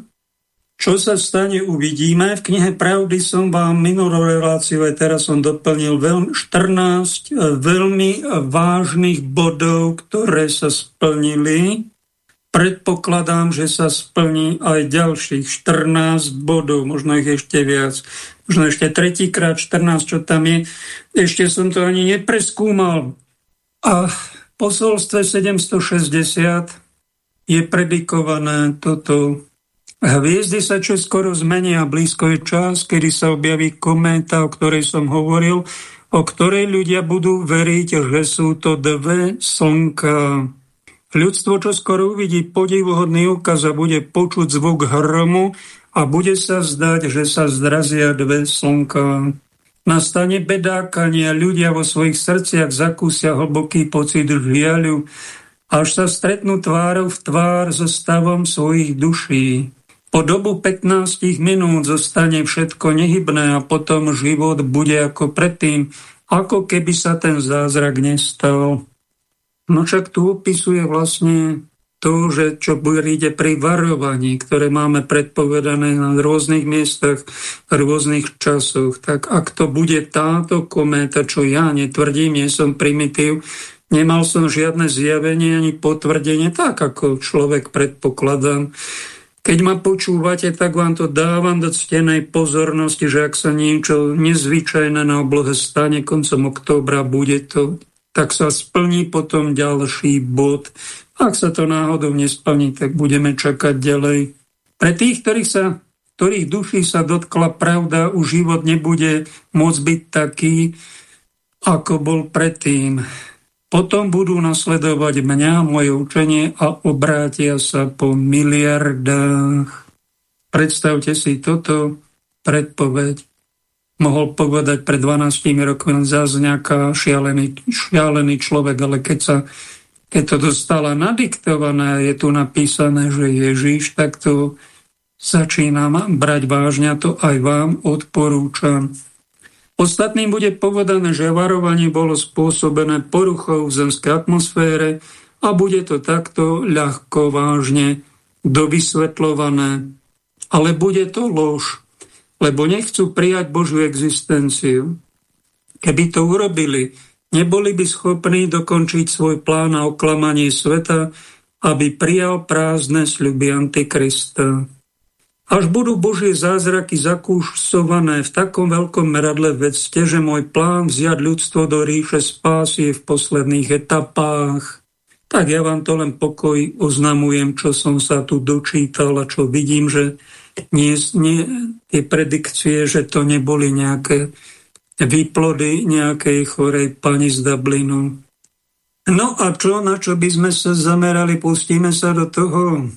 Čo sa stane, uvidíme. V knihe Pravdy som vám minulú reláciu, aj teraz som doplnil veľmi, 14 e, veľmi vážnych bodov, ktoré sa splnili. Predpokladám, že sa splní aj ďalších 14 bodov, možno ich ešte viac. Možno ešte tretíkrát 14, čo tam je. Ešte som to ani nepreskúmal. A v posolstve 760 je predikované toto Hviezdy sa čo skoro zmenia, blízko je čas, kedy sa objaví kométa, o ktorej som hovoril, o ktorej ľudia budú veriť, že sú to dve slnka. Ľudstvo čo skoro uvidí podivuhodný ukaz a bude počuť zvuk hromu a bude sa zdať, že sa zdrazia dve slnka. Nastane bedákanie, ľudia vo svojich srdciach zakúsia hlboký pocit žiaľu, až sa stretnú tvárov v tvár so stavom svojich duší. Po dobu 15 minút zostane všetko nehybné a potom život bude ako predtým, ako keby sa ten zázrak nestal. No však tu opisuje vlastne to, že čo príde pri varovaní, ktoré máme predpovedané na rôznych miestach, v rôznych časoch. Tak ak to bude táto kométa, čo ja netvrdím, nie som primitív, nemal som žiadne zjavenie ani potvrdenie, tak ako človek predpokladám, keď ma počúvate, tak vám to dávam do ctenej pozornosti, že ak sa niečo nezvyčajné na oblohe stane koncom októbra, bude to, tak sa splní potom ďalší bod. Ak sa to náhodou nesplní, tak budeme čakať ďalej. Pre tých, ktorých, sa, ktorých duši sa dotkla pravda, už život nebude môcť byť taký, ako bol predtým. Potom budú nasledovať mňa, moje učenie a obrátia sa po miliardách. Predstavte si toto predpoveď. Mohol povedať pred 12 rokmi zase nejaká šialený, šialený človek, ale keď, sa, keď to dostala nadiktované, je tu napísané, že Ježíš, tak to začínam brať vážne, to aj vám odporúčam. Ostatným bude povedané, že varovanie bolo spôsobené poruchou v zemskej atmosfére a bude to takto ľahko vážne dovysvetľované. Ale bude to lož, lebo nechcú prijať Božiu existenciu. Keby to urobili, neboli by schopní dokončiť svoj plán na oklamanie sveta, aby prijal prázdne sľuby Antikrista. Až budú Božie zázraky zakúšované v takom veľkom meradle, vedzte, že môj plán vziať ľudstvo do ríše spásy je v posledných etapách. Tak ja vám to len pokoj oznamujem, čo som sa tu dočítal a čo vidím, že nie, nie, tie predikcie, že to neboli nejaké výplody nejakej chorej pani z Dublinu. No a čo, na čo by sme sa zamerali, pustíme sa do toho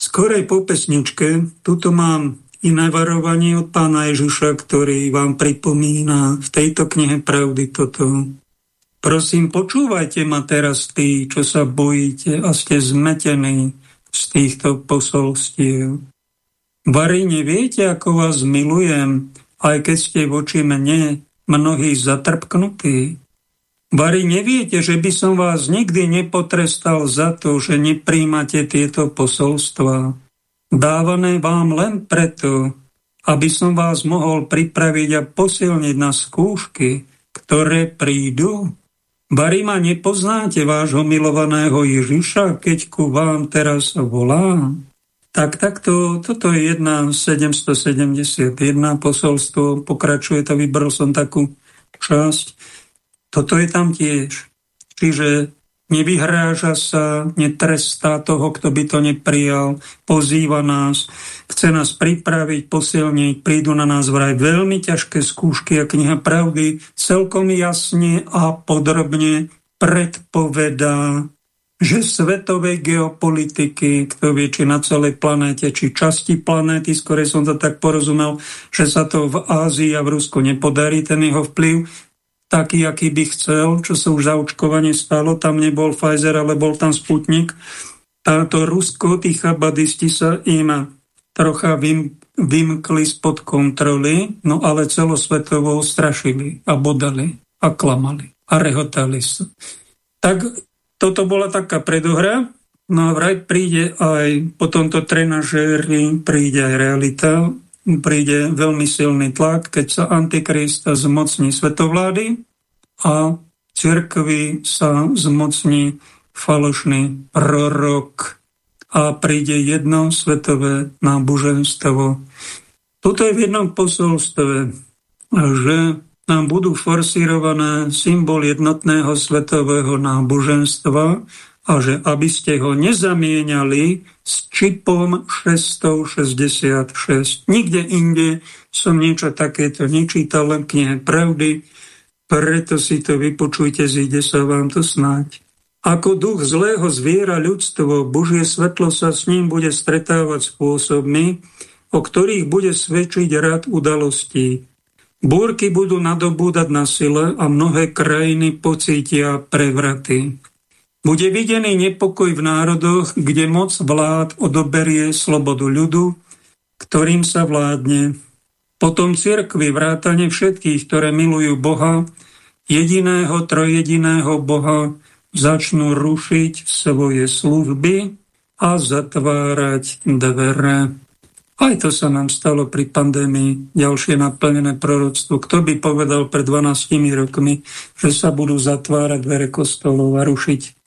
skorej po pesničke, tuto mám iné varovanie od pána Ježiša, ktorý vám pripomína v tejto knihe pravdy toto. Prosím, počúvajte ma teraz tí, čo sa bojíte a ste zmetení z týchto posolstiev. Vary neviete, ako vás milujem, aj keď ste voči mne mnohí zatrpknutí. Vary neviete, že by som vás nikdy nepotrestal za to, že nepríjmate tieto posolstva. Dávané vám len preto, aby som vás mohol pripraviť a posilniť na skúšky, ktoré prídu. Vary ma nepoznáte vášho milovaného Ježiša, keď ku vám teraz volám. Tak takto, toto je jedna 771 posolstvo, pokračuje to, vybral som takú časť. Toto je tam tiež. Čiže nevyhráža sa, netrestá toho, kto by to neprijal, pozýva nás, chce nás pripraviť, posilniť, prídu na nás vraj veľmi ťažké skúšky a kniha pravdy celkom jasne a podrobne predpovedá, že svetovej geopolitiky, kto vie, či na celej planéte, či časti planéty, skôr som to tak porozumel, že sa to v Ázii a v Rusku nepodarí, ten jeho vplyv, taký, aký by chcel, čo sa už za očkovanie stalo. Tam nebol Pfizer, ale bol tam Sputnik. Táto Rusko, tí chabadisti sa im trocha vym, vymkli spod kontroly, no ale celosvetovo strašili a bodali. a klamali a rehotali sa. Tak toto bola taká predohra, no a vraj príde aj po tomto trenažéri, príde aj realita, príde veľmi silný tlak, keď sa Antikrista zmocní svetovlády a cirkvi sa zmocní falošný prorok a príde jedno svetové náboženstvo. Toto je v jednom posolstve, že nám budú forsírované symbol jednotného svetového náboženstva a že aby ste ho nezamieniali s čipom 666. Nikde inde som niečo takéto nečítal, len knihe pravdy, preto si to vypočujte, zíde sa vám to snáď. Ako duch zlého zviera ľudstvo, Božie svetlo sa s ním bude stretávať spôsobmi, o ktorých bude svedčiť rad udalostí. Búrky budú nadobúdať na sile a mnohé krajiny pocítia prevraty. Bude videný nepokoj v národoch, kde moc vlád odoberie slobodu ľudu, ktorým sa vládne. Potom cirkvi vrátane všetkých, ktoré milujú Boha, jediného trojediného Boha, začnú rušiť svoje služby a zatvárať dvere. Aj to sa nám stalo pri pandémii, ďalšie naplnené proroctvo. Kto by povedal pred 12 rokmi, že sa budú zatvárať dvere kostolov a rušiť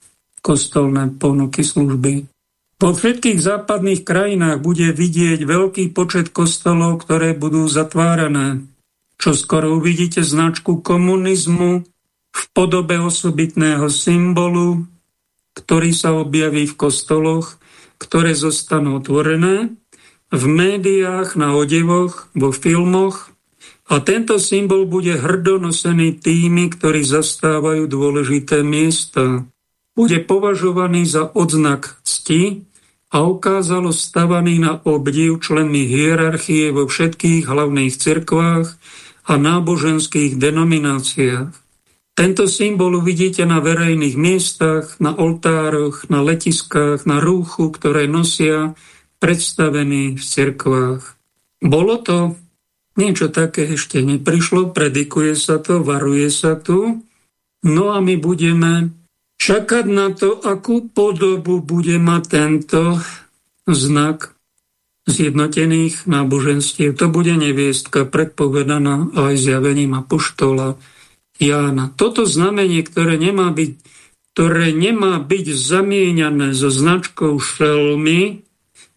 kostolné ponuky služby. Po všetkých západných krajinách bude vidieť veľký počet kostolov, ktoré budú zatvárané. Čo skoro uvidíte značku komunizmu v podobe osobitného symbolu, ktorý sa objaví v kostoloch, ktoré zostanú otvorené, v médiách, na odevoch, vo filmoch a tento symbol bude hrdonosený tými, ktorí zastávajú dôležité miesta bude považovaný za odznak cti a ukázalo stavaný na obdiv členmi hierarchie vo všetkých hlavných cirkvách a náboženských denomináciách. Tento symbol uvidíte na verejných miestach, na oltároch, na letiskách, na rúchu, ktoré nosia predstavení v cirkvách. Bolo to, niečo také ešte neprišlo, predikuje sa to, varuje sa tu, no a my budeme čakať na to, akú podobu bude mať tento znak zjednotených náboženstiev. To bude neviestka predpovedaná aj zjavením apoštola Jána. Toto znamenie, ktoré nemá byť, ktoré nemá byť zamieňané so značkou šelmy,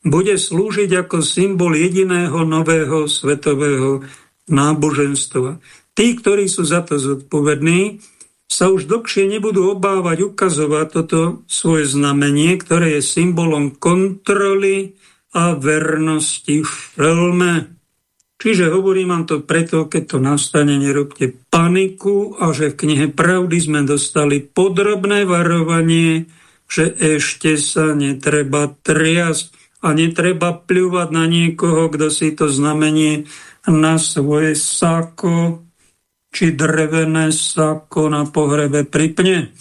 bude slúžiť ako symbol jediného nového svetového náboženstva. Tí, ktorí sú za to zodpovední, sa už dlhšie nebudú obávať ukazovať toto svoje znamenie, ktoré je symbolom kontroly a vernosti šelme. Čiže hovorím vám to preto, keď to nastane, nerobte paniku a že v knihe Pravdy sme dostali podrobné varovanie, že ešte sa netreba triasť a netreba pľúvať na niekoho, kto si to znamenie na svoje sako či drevené sako na pohrebe pripne.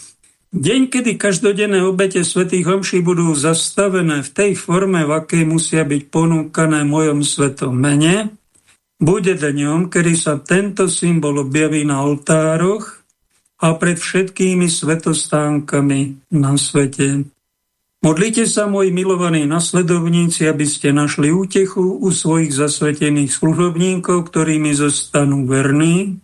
Deň, kedy každodenné obete svätých homší budú zastavené v tej forme, v akej musia byť ponúkané v mojom svetom mene, bude dňom, kedy sa tento symbol objaví na oltároch a pred všetkými svetostánkami na svete. Modlite sa, moji milovaní nasledovníci, aby ste našli útechu u svojich zasvetených služobníkov, ktorými zostanú verní,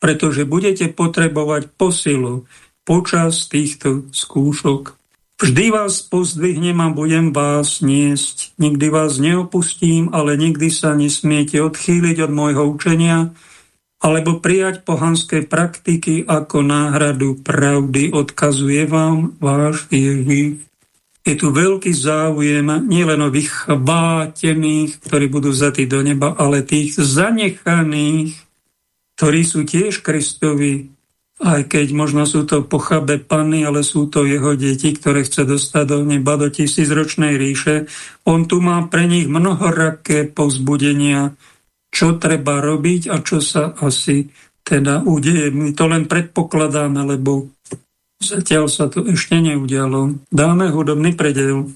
pretože budete potrebovať posilu počas týchto skúšok. Vždy vás pozdvihnem a budem vás niesť. Nikdy vás neopustím, ale nikdy sa nesmiete odchýliť od môjho učenia alebo prijať pohanské praktiky ako náhradu pravdy. Odkazuje vám váš Ježiš. Je tu veľký záujem nielen o vychvátených, ktorí budú zatí do neba, ale tých zanechaných, ktorí sú tiež Kristovi, aj keď možno sú to pochabé panny, ale sú to jeho deti, ktoré chce dostať do neba, do tisícročnej ríše. On tu má pre nich mnohoraké povzbudenia, čo treba robiť a čo sa asi teda udeje. My to len predpokladáme, lebo zatiaľ sa to ešte neudialo. Dáme hudobný predel.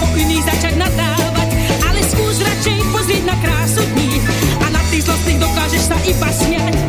po iných začať nadávať, ale skús radšej pozrieť na krásu dní a na tých zlostných dokážeš sa iba smiať.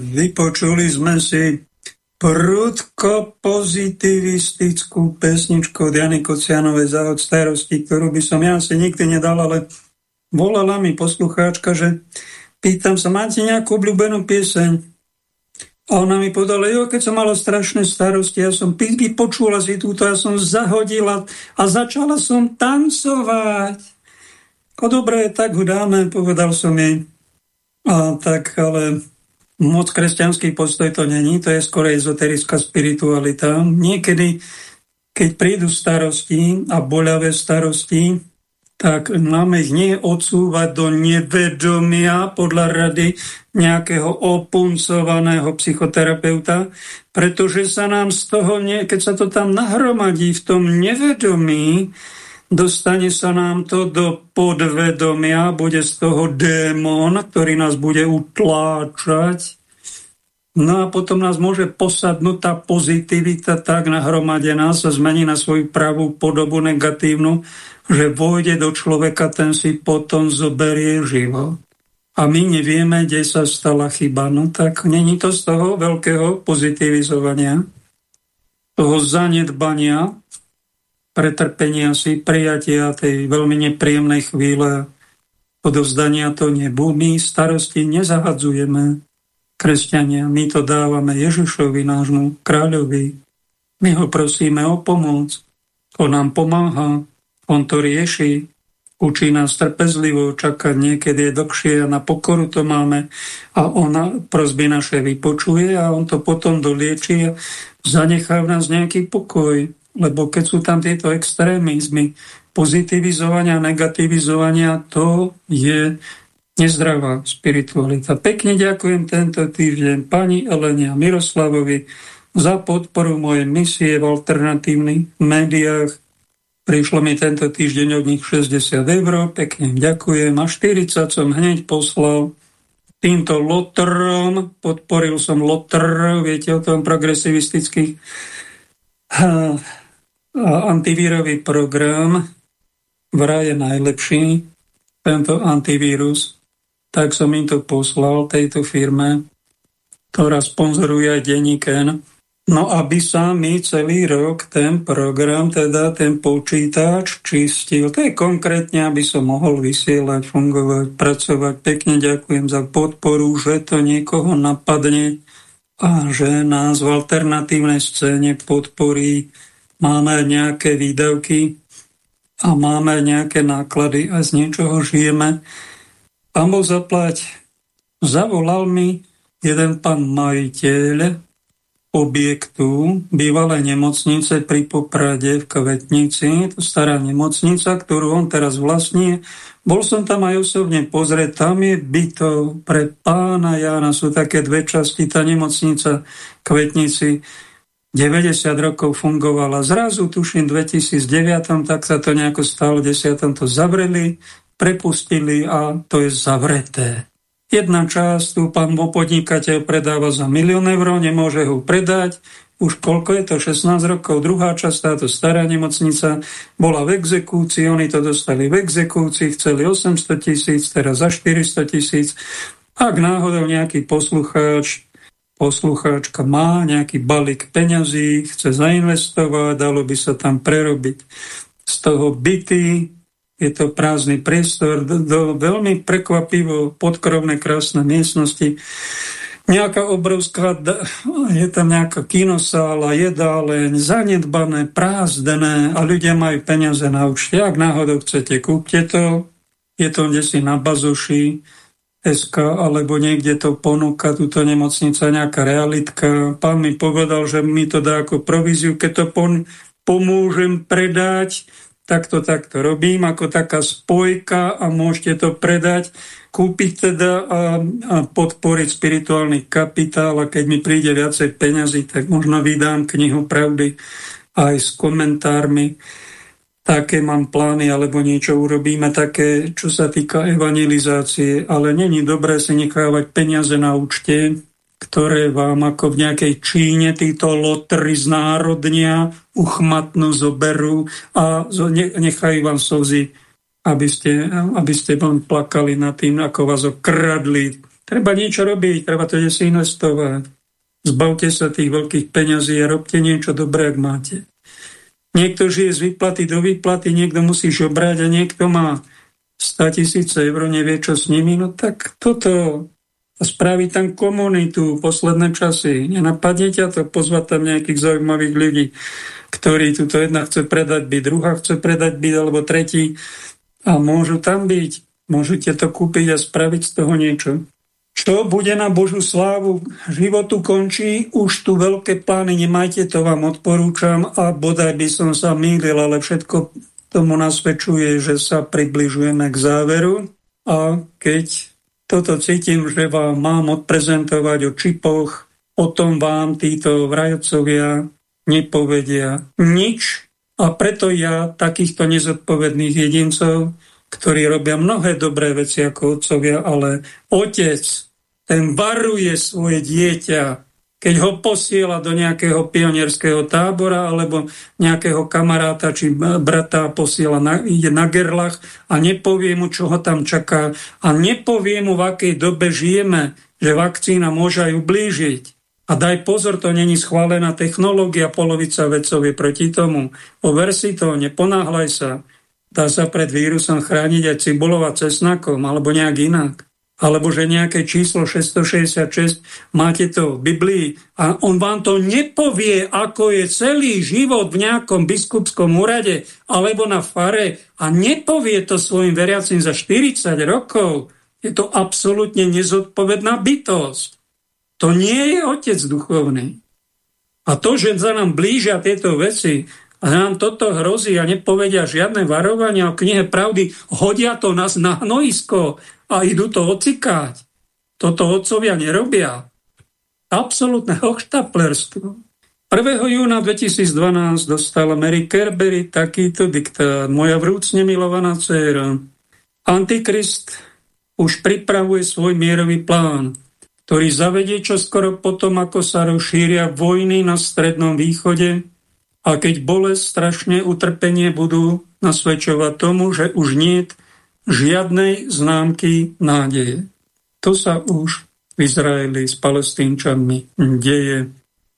Vypočuli sme si prudko pozitivistickú pesničku od Jany Kocianovej Záhod starosti, ktorú by som ja asi nikdy nedal, ale volala mi poslucháčka, že pýtam sa, máte nejakú obľúbenú pieseň? A ona mi povedala, jo, keď som mala strašné starosti, ja som počula si túto, ja som zahodila a začala som tancovať. Ko dobre, tak ho dáme, povedal som jej. A tak, ale moc kresťanský postoj to není, to je skoro ezoterická spiritualita. Niekedy, keď prídu starosti a boľavé starosti, tak máme ich nie odsúvať do nevedomia podľa rady nejakého opuncovaného psychoterapeuta, pretože sa nám z toho, nie, keď sa to tam nahromadí v tom nevedomí, dostane sa nám to do podvedomia, bude z toho démon, ktorý nás bude utláčať. No a potom nás môže posadnúť tá pozitivita tak nahromadená, sa zmení na svoju pravú podobu negatívnu, že vojde do človeka, ten si potom zoberie život. A my nevieme, kde sa stala chyba. No tak není to z toho veľkého pozitivizovania, toho zanedbania pretrpenia si, prijatia tej veľmi nepríjemnej chvíle, odovzdania to nebu. My starosti nezahadzujeme, kresťania, my to dávame Ježišovi, nášmu kráľovi. My ho prosíme o pomoc. On nám pomáha, on to rieši, učí nás trpezlivo čakať, niekedy je dlhšie a na pokoru to máme a on prosby naše vypočuje a on to potom dolieči a zanechá v nás nejaký pokoj. Lebo keď sú tam tieto extrémizmy, pozitivizovania, negativizovania, to je nezdravá spiritualita. Pekne ďakujem tento týždeň pani Elenia Miroslavovi za podporu mojej misie v alternatívnych médiách. Prišlo mi tento týždeň od nich 60 eur, pekne ďakujem. A 40 som hneď poslal týmto lotrom, podporil som lotr, viete o tom progresivistických antivírový program vraj je najlepší, tento antivírus, tak som im to poslal tejto firme, ktorá sponzoruje aj denník N. No aby sa mi celý rok ten program, teda ten počítač čistil. To je konkrétne, aby som mohol vysielať, fungovať, pracovať. Pekne ďakujem za podporu, že to niekoho napadne a že nás v alternatívnej scéne podporí. Máme nejaké výdavky a máme nejaké náklady a z niečoho žijeme. Pán Boh zaplať. Zavolal mi jeden pán majiteľ objektu bývalej nemocnice pri Poprade v Kvetnici, to stará nemocnica, ktorú on teraz vlastní. Bol som tam aj osobne pozrieť, tam je byto pre pána Jána, sú také dve časti, tá nemocnica Kvetnici 90 rokov fungovala. Zrazu, tuším, v 2009, tak sa to nejako stalo, v 10. to zavreli, prepustili a to je zavreté. Jedna časť tu pán podnikateľ predáva za milión eur, nemôže ho predať. Už koľko je to? 16 rokov. Druhá časť, táto stará nemocnica, bola v exekúcii, oni to dostali v exekúcii, chceli 800 tisíc, teraz za 400 tisíc. Ak náhodou nejaký poslucháč, poslucháčka má nejaký balík peňazí, chce zainvestovať, dalo by sa tam prerobiť z toho byty, je to prázdny priestor, do, do veľmi prekvapivo podkrovné krásne miestnosti. Nejaká obrovská, je tam nejaká kinosála, jedáleň, zanedbané, prázdne a ľudia majú peniaze na účte. Ak náhodou chcete, kúpte to, je to kde si na bazoši, SK, alebo niekde to ponúka, túto nemocnica, nejaká realitka. Pán mi povedal, že mi to dá ako províziu, keď to pomôžem predať, takto, takto robím, ako taká spojka a môžete to predať, kúpiť teda a, a podporiť spirituálny kapitál a keď mi príde viacej peňazí, tak možno vydám knihu pravdy aj s komentármi. Také mám plány, alebo niečo urobíme také, čo sa týka evangelizácie, ale není dobré si nechávať peniaze na účte, ktoré vám ako v nejakej Číne títo lotry znárodnia, uchmatnú, zoberú a nechajú vám slzy, aby ste, aby ste vám plakali nad tým, ako vás okradli. Treba niečo robiť, treba to si investovať. Zbavte sa tých veľkých peňazí a robte niečo dobré, ak máte. Niekto žije z výplaty do výplaty, niekto musí žobrať a niekto má 100 tisíce eur, nevie čo s nimi, no tak toto spraviť tam komunitu posledné časy. Nenapadne ťa to pozvať tam nejakých zaujímavých ľudí, ktorí tuto jedna chce predať byt, druhá chce predať byt, alebo tretí a môžu tam byť. Môžete to kúpiť a spraviť z toho niečo. Čo bude na Božú slávu? Životu končí, už tu veľké plány nemajte, to vám odporúčam a bodaj by som sa mýlil, ale všetko tomu nasvedčuje, že sa približujeme k záveru a keď toto cítim, že vám mám odprezentovať o čipoch, o tom vám títo vrajocovia nepovedia nič a preto ja takýchto nezodpovedných jedincov, ktorí robia mnohé dobré veci ako otcovia, ale otec, ten varuje svoje dieťa keď ho posiela do nejakého pionierského tábora alebo nejakého kamaráta či brata posiela na, ide na gerlach a nepovie mu, čo ho tam čaká a nepovie mu, v akej dobe žijeme, že vakcína môže aj ublížiť. A daj pozor, to není schválená technológia, polovica vedcov je proti tomu. Over si to, neponáhľaj sa. Dá sa pred vírusom chrániť aj cibulová cesnakom alebo nejak inak alebo že nejaké číslo 666, máte to v Biblii a on vám to nepovie, ako je celý život v nejakom biskupskom úrade alebo na fare a nepovie to svojim veriacim za 40 rokov, je to absolútne nezodpovedná bytosť. To nie je otec duchovný. A to, že za nám blížia tieto veci, a nám toto hrozí a nepovedia žiadne varovania o knihe pravdy, hodia to nás na hnojisko a idú to ocikať. Toto otcovia nerobia. Absolutné hochštaplerstvo. 1. júna 2012 dostala Mary Kerbery takýto diktát. Moja vrúcne milovaná dcéra. Antikrist už pripravuje svoj mierový plán, ktorý zavedie čoskoro potom, ako sa rozšíria vojny na Strednom východe a keď bolesť, strašne utrpenie budú nasvedčovať tomu, že už nie žiadnej známky nádeje. To sa už v Izraeli s palestínčanmi deje.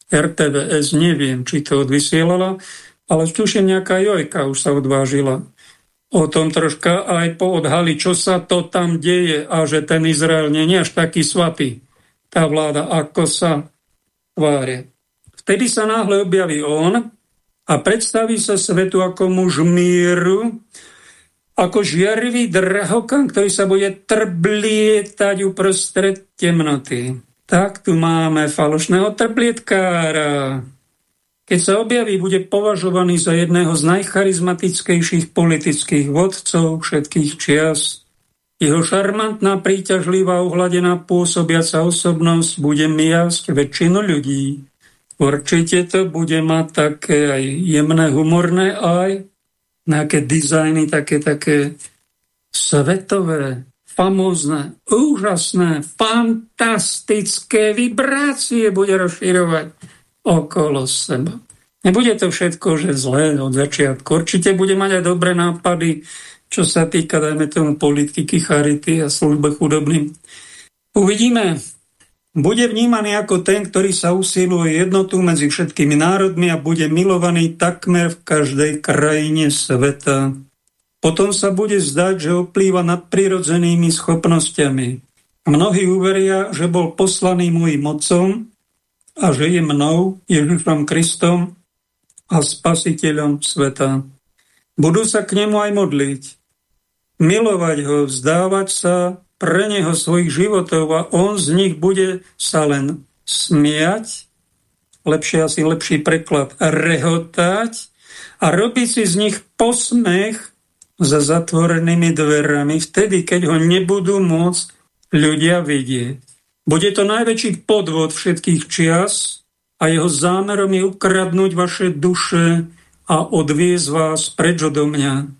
RTVS, neviem, či to odvysielala, ale tuším nejaká Jojka už sa odvážila o tom troška aj poodhali, čo sa to tam deje a že ten Izrael nie je až taký svatý, tá vláda, ako sa tvária. Vtedy sa náhle objaví on a predstaví sa svetu ako muž míru, ako žiarivý drahokan, ktorý sa bude trblietať uprostred temnoty. Tak tu máme falošného trblietkára. Keď sa objaví, bude považovaný za jedného z najcharizmatickejších politických vodcov všetkých čias. Jeho šarmantná, príťažlivá, uhladená pôsobiaca osobnosť bude miasť väčšinu ľudí. Určite to bude mať také aj jemné, humorné, aj nejaké dizajny, také, také svetové, famózne, úžasné, fantastické vibrácie bude rozširovať okolo seba. Nebude to všetko, že zlé od začiatku. Určite bude mať aj dobré nápady, čo sa týka, dajme tomu, politiky, charity a službe chudobným. Uvidíme. Bude vnímaný ako ten, ktorý sa usiluje jednotu medzi všetkými národmi a bude milovaný takmer v každej krajine sveta. Potom sa bude zdať, že oplýva nad prirodzenými schopnosťami. Mnohí uveria, že bol poslaný môjim mocom a že je mnou, Ježišom Kristom a spasiteľom sveta. Budú sa k nemu aj modliť, milovať ho, vzdávať sa pre neho svojich životov a on z nich bude sa len smiať, lepšie asi lepší preklad, rehotať a robiť si z nich posmech za zatvorenými dverami, vtedy, keď ho nebudú môcť ľudia vidieť. Bude to najväčší podvod všetkých čias a jeho zámerom je ukradnúť vaše duše a odviezť vás preč odo mňa.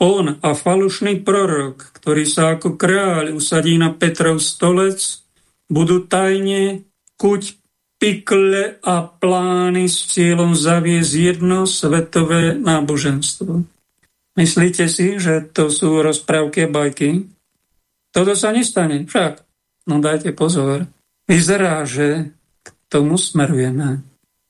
On a falošný prorok, ktorý sa ako kráľ usadí na Petrov stolec, budú tajne kuť pikle a plány s cieľom zaviesť jedno svetové náboženstvo. Myslíte si, že to sú rozprávky a bajky? Toto sa nestane, však. No dajte pozor. Vyzerá, že k tomu smerujeme.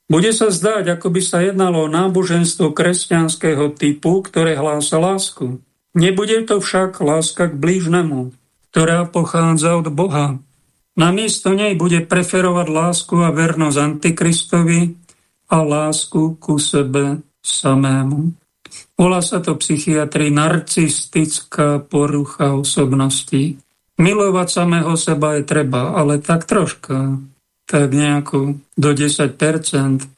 Bude sa zdať, ako by sa jednalo o náboženstvo kresťanského typu, ktoré hlása lásku. Nebude to však láska k blížnemu, ktorá pochádza od Boha. Namiesto nej bude preferovať lásku a vernosť Antikristovi a lásku ku sebe samému. Volá sa to psychiatri narcistická porucha osobnosti. Milovať samého seba je treba, ale tak troška, tak nejako do 10%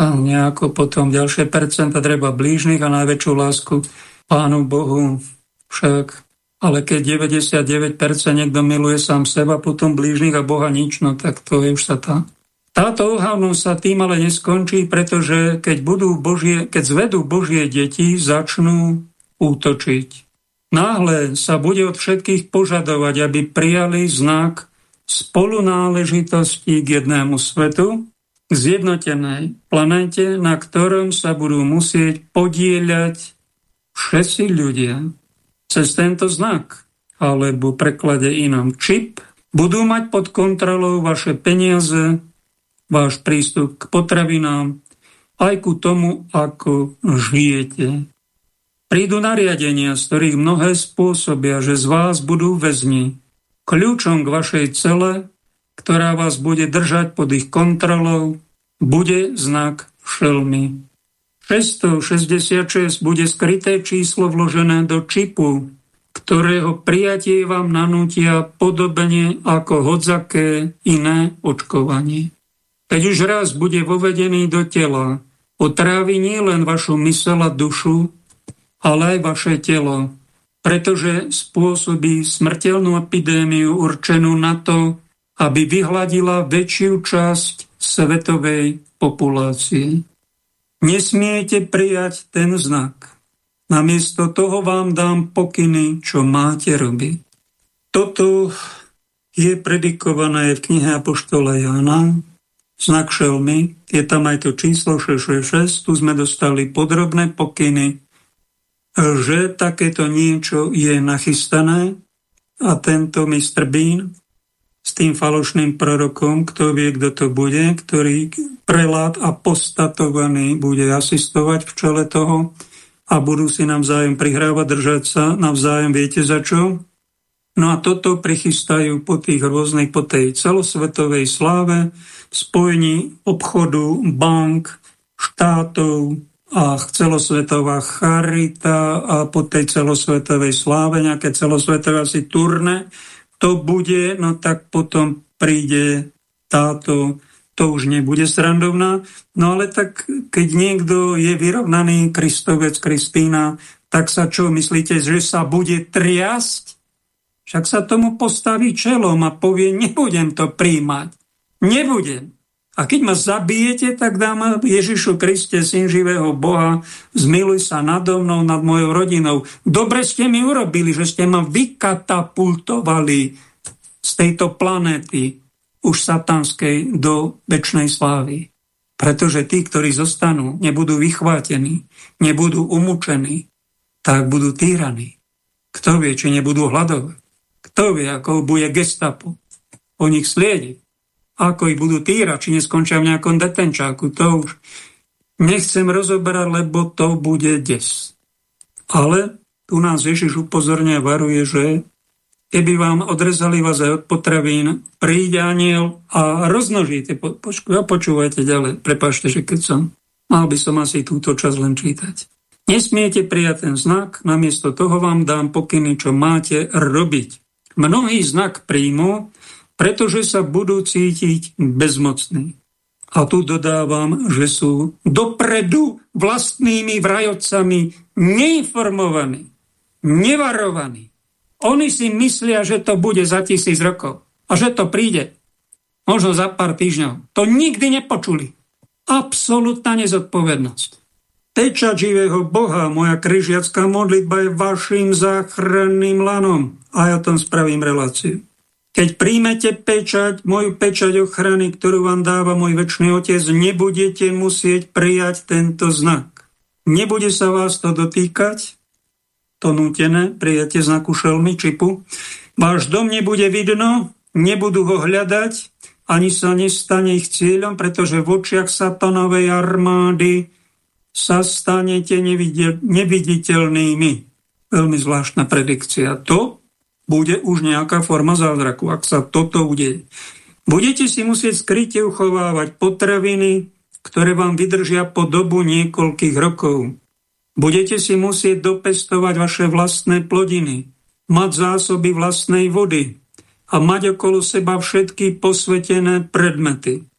a nejako potom ďalšie percenta treba blížnych a najväčšiu lásku Pánu Bohu však. Ale keď 99% niekto miluje sám seba, potom blížnych a Boha nič, no tak to je už sa tá táto ohavnosť sa tým ale neskončí, pretože keď, budú Božie, keď zvedú Božie deti, začnú útočiť. Náhle sa bude od všetkých požadovať, aby prijali znak spolunáležitosti k jednému svetu, k zjednotenej planete, na ktorom sa budú musieť podieľať všetci ľudia cez tento znak, alebo preklade inom čip, budú mať pod kontrolou vaše peniaze, váš prístup k potravinám, aj ku tomu, ako žijete. Prídu nariadenia, z ktorých mnohé spôsobia, že z vás budú väzni. Kľúčom k vašej cele, ktorá vás bude držať pod ich kontrolou, bude znak šelmy. 666 bude skryté číslo vložené do čipu, ktorého prijatie vám nanútia podobne ako hodzaké iné očkovanie. Keď už raz bude vovedený do tela, otrávi nielen vašu mysel a dušu, ale aj vaše telo, pretože spôsobí smrteľnú epidémiu určenú na to, aby vyhladila väčšiu časť svetovej populácie. Nesmiete prijať ten znak. Namiesto toho vám dám pokyny, čo máte robiť. Toto je predikované v knihe Apoštola Jana, znak šelmy, je tam aj to číslo 666, tu sme dostali podrobné pokyny, že takéto niečo je nachystané a tento Mr. Bean s tým falošným prorokom, kto vie, kto to bude, ktorý prelát a postatovaný bude asistovať v čele toho a budú si navzájom prihrávať, držať sa navzájom, viete za čo? No a toto prichystajú po tých rôznych, po tej celosvetovej sláve, spojení obchodu, bank, štátov, a celosvetová charita a po tej celosvetovej sláve, nejaké celosvetové asi turné, to bude, no tak potom príde táto, to už nebude srandovná, no ale tak keď niekto je vyrovnaný, Kristovec, Kristýna, tak sa čo, myslíte, že sa bude triasť? Však sa tomu postaví čelom a povie, nebudem to príjmať. Nebudem. A keď ma zabijete, tak dám Ježišu Kriste, syn živého Boha, zmiluj sa nado mnou, nad mojou rodinou. Dobre ste mi urobili, že ste ma vykatapultovali z tejto planéty už satanskej do väčšnej slávy. Pretože tí, ktorí zostanú, nebudú vychvátení, nebudú umúčení, tak budú týraní. Kto vie, či nebudú hľadovať? Kto vie, ako bude gestapo o nich sliediť? Ako ich budú týrať, či neskončia v nejakom detenčáku, to už nechcem rozoberať, lebo to bude des. Ale tu nás Ježiš upozorne a varuje, že keby vám odrezali vás aj od potravín, príde aniel a roznožíte. Po, počúvajte ďalej. Prepašte, že keď som, mal by som asi túto čas len čítať. Nesmiete prijať ten znak, namiesto toho vám dám pokyny, čo máte robiť. Mnohý znak príjmu, pretože sa budú cítiť bezmocní. A tu dodávam, že sú dopredu vlastnými vrajocami neinformovaní, nevarovaní. Oni si myslia, že to bude za tisíc rokov a že to príde možno za pár týždňov. To nikdy nepočuli. Absolutná nezodpovednosť. Teča živého Boha, moja križiacká modlitba je vašim záchranným lanom. A ja o tom spravím reláciu. Keď príjmete pečať, moju pečať ochrany, ktorú vám dáva môj väčší otec, nebudete musieť prijať tento znak. Nebude sa vás to dotýkať, to nutené, prijatie znaku šelmy, čipu. Váš dom nebude vidno, nebudú ho hľadať, ani sa nestane ich cieľom, pretože v očiach satanovej armády sa stanete neviditeľnými. Veľmi zvláštna predikcia. To bude už nejaká forma zázraku, ak sa toto udeje. Budete si musieť skryte uchovávať potraviny, ktoré vám vydržia po dobu niekoľkých rokov. Budete si musieť dopestovať vaše vlastné plodiny, mať zásoby vlastnej vody a mať okolo seba všetky posvetené predmety.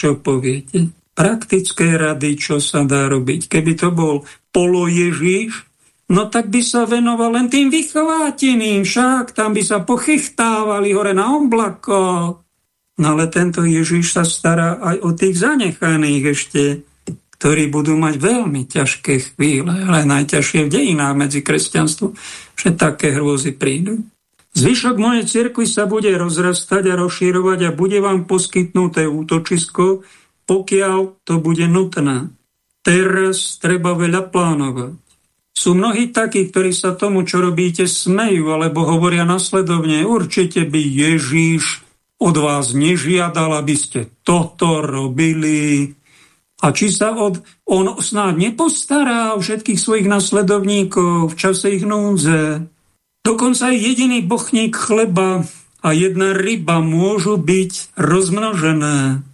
Čo poviete? Praktické rady, čo sa dá robiť. Keby to bol polo Ježíš, no tak by sa venoval len tým vychváteným, však tam by sa pochychtávali hore na oblako. No ale tento Ježiš sa stará aj o tých zanechaných ešte, ktorí budú mať veľmi ťažké chvíle, ale najťažšie v dejinách medzi kresťanstvom, že také hrôzy prídu. Zvyšok mojej cirkvi sa bude rozrastať a rozširovať a bude vám poskytnuté útočisko, pokiaľ to bude nutné. Teraz treba veľa plánovať. Sú mnohí takí, ktorí sa tomu, čo robíte, smejú, alebo hovoria nasledovne, určite by Ježíš od vás nežiadal, aby ste toto robili. A či sa od, on snáď nepostará o všetkých svojich nasledovníkov v čase ich núdze. Dokonca aj jediný bochník chleba a jedna ryba môžu byť rozmnožené.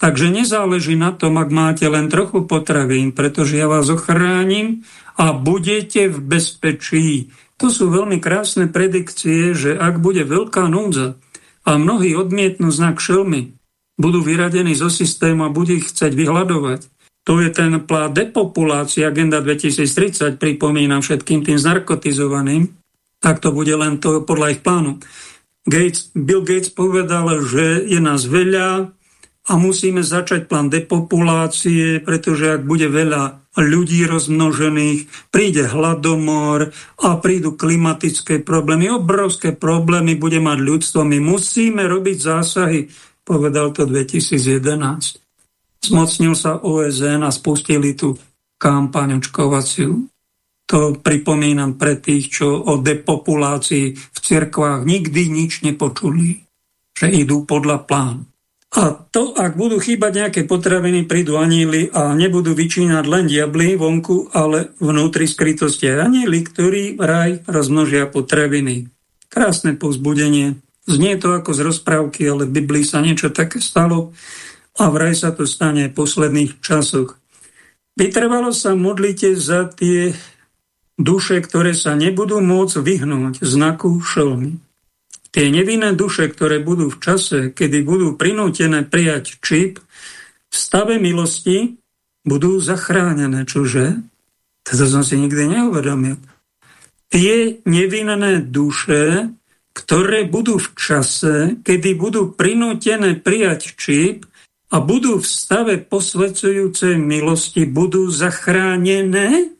Takže nezáleží na tom, ak máte len trochu potravín, pretože ja vás ochránim a budete v bezpečí. To sú veľmi krásne predikcie, že ak bude veľká núdza a mnohí odmietnú znak šelmy, budú vyradení zo systému a budú ich chcieť vyhľadovať. To je ten plán depopulácie Agenda 2030, pripomínam všetkým tým znarkotizovaným, tak to bude len to podľa ich plánu. Gates, Bill Gates povedal, že je nás veľa, a musíme začať plán depopulácie, pretože ak bude veľa ľudí rozmnožených, príde hladomor a prídu klimatické problémy, obrovské problémy bude mať ľudstvo. My musíme robiť zásahy, povedal to 2011. Zmocnil sa OSN a spustili tú kampaň očkovaciu. To pripomínam pre tých, čo o depopulácii v cirkvách nikdy nič nepočuli že idú podľa plánu. A to, ak budú chýbať nejaké potraviny, prídu aníli a nebudú vyčínať len diabli vonku, ale vnútri skrytosti aníli, ktorí raj rozmnožia potraviny. Krásne povzbudenie. Znie to ako z rozprávky, ale v Biblii sa niečo také stalo a vraj sa to stane v posledných časoch. Vytrvalo sa modlite za tie duše, ktoré sa nebudú môcť vyhnúť znaku šelmy. Tie nevinné duše, ktoré budú v čase, kedy budú prinútené prijať čip, v stave milosti budú zachránené. Čože? To som si nikdy neuvedomil. Tie nevinné duše, ktoré budú v čase, kedy budú prinútené prijať čip a budú v stave posvedzujúcej milosti, budú zachránené?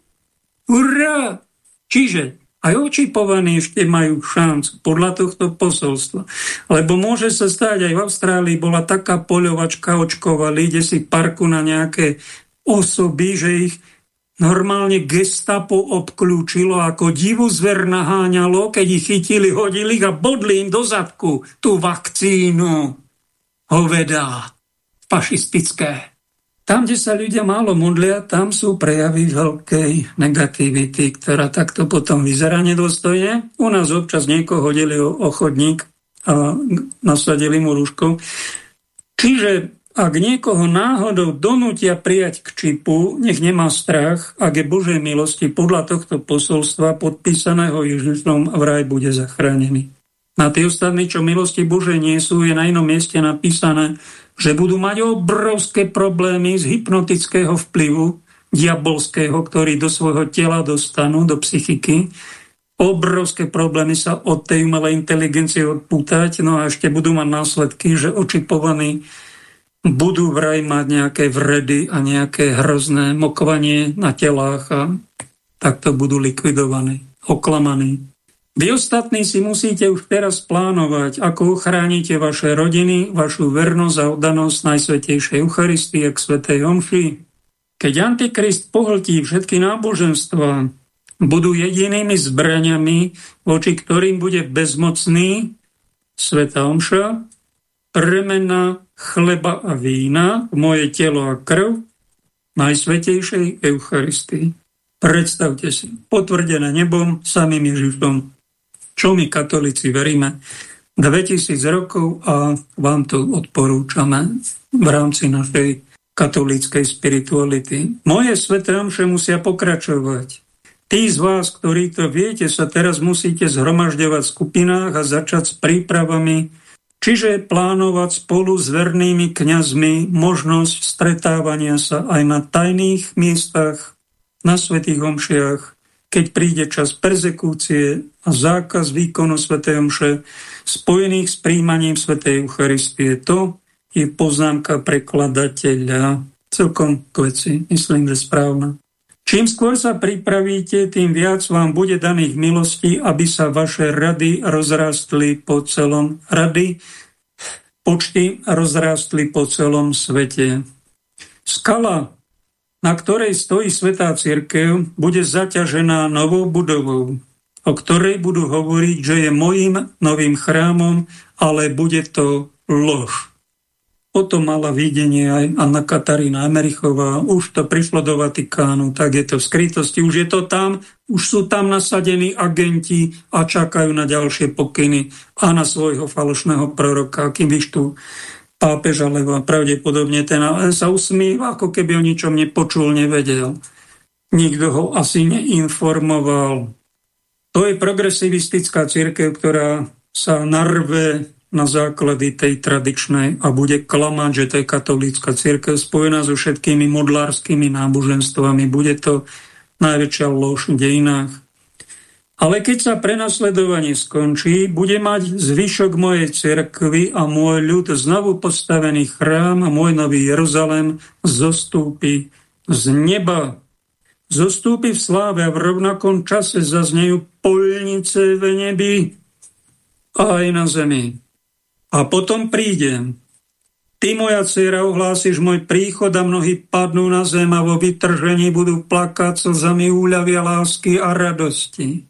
Ura! Čiže aj očipovaní ešte majú šancu podľa tohto posolstva. Lebo môže sa stať, aj v Austrálii bola taká poľovačka očkovali, ide si parku na nejaké osoby, že ich normálne gestapo obklúčilo, ako divu zver naháňalo, keď ich chytili, hodili a bodli im do zadku tú vakcínu. Hovedá, fašistické. Tam, kde sa ľudia málo modlia, tam sú prejavy veľkej negativity, ktorá takto potom vyzerá nedôstojne. U nás občas niekoho hodili chodník a nasadili mu rúško. Čiže ak niekoho náhodou donútia prijať k čipu, nech nemá strach, ak je Božej milosti podľa tohto posolstva podpísaného Ježišom vraj bude zachránený. Na tí ostatní, čo milosti Božej nie sú, je na inom mieste napísané, že budú mať obrovské problémy z hypnotického vplyvu diabolského, ktorý do svojho tela dostanú, do psychiky. Obrovské problémy sa od tej umelej inteligencie odpútať, no a ešte budú mať následky, že očipovaní budú vraj mať nejaké vredy a nejaké hrozné mokovanie na telách a takto budú likvidovaní, oklamaní. Vy ostatní si musíte už teraz plánovať, ako ochránite vaše rodiny, vašu vernosť a oddanosť Najsvetejšej Eucharistie k Svetej Omši. Keď Antikrist pohltí všetky náboženstva, budú jedinými zbraniami, voči ktorým bude bezmocný Sveta Omša, premena chleba a vína moje telo a krv Najsvetejšej Eucharistii. Predstavte si, potvrdené nebom, samým Ježišom čo my katolíci veríme 2000 rokov a vám to odporúčame v rámci našej katolíckej spirituality. Moje sveté omše musia pokračovať. Tí z vás, ktorí to viete, sa teraz musíte zhromažďovať v skupinách a začať s prípravami, čiže plánovať spolu s vernými kňazmi možnosť stretávania sa aj na tajných miestach, na svetých omšiach, keď príde čas persekúcie a zákaz výkonu Sv. Omše spojených s príjmaním Sv. Eucharistie. To je poznámka prekladateľa. Celkom k veci, myslím, že správna. Čím skôr sa pripravíte, tým viac vám bude daných milostí, aby sa vaše rady rozrastli po celom rady, počty rozrastli po celom svete. Skala na ktorej stojí Svetá Církev, bude zaťažená novou budovou, o ktorej budú hovoriť, že je mojím novým chrámom, ale bude to lož. O to mala videnie aj Anna Katarína Americhová. Už to prišlo do Vatikánu, tak je to v skrytosti. Už je to tam, už sú tam nasadení agenti a čakajú na ďalšie pokyny a na svojho falošného proroka, kým vyštú pápež, alebo pravdepodobne ten sa usmíva, ako keby o ničom nepočul, nevedel. Nikto ho asi neinformoval. To je progresivistická církev, ktorá sa narve na základy tej tradičnej a bude klamať, že to je katolícka církev spojená so všetkými modlárskymi náboženstvami. Bude to najväčšia lož v dejinách. Ale keď sa prenasledovanie skončí, bude mať zvyšok mojej cirkvy a môj ľud znovu postavený chrám a môj nový Jeruzalem zostúpi z neba. Zostúpi v sláve a v rovnakom čase zaznejú polnice v nebi a aj na zemi. A potom prídem. Ty, moja dcera, ohlásiš môj príchod a mnohí padnú na zem a vo vytržení budú plakať slzami úľavy a lásky a radosti.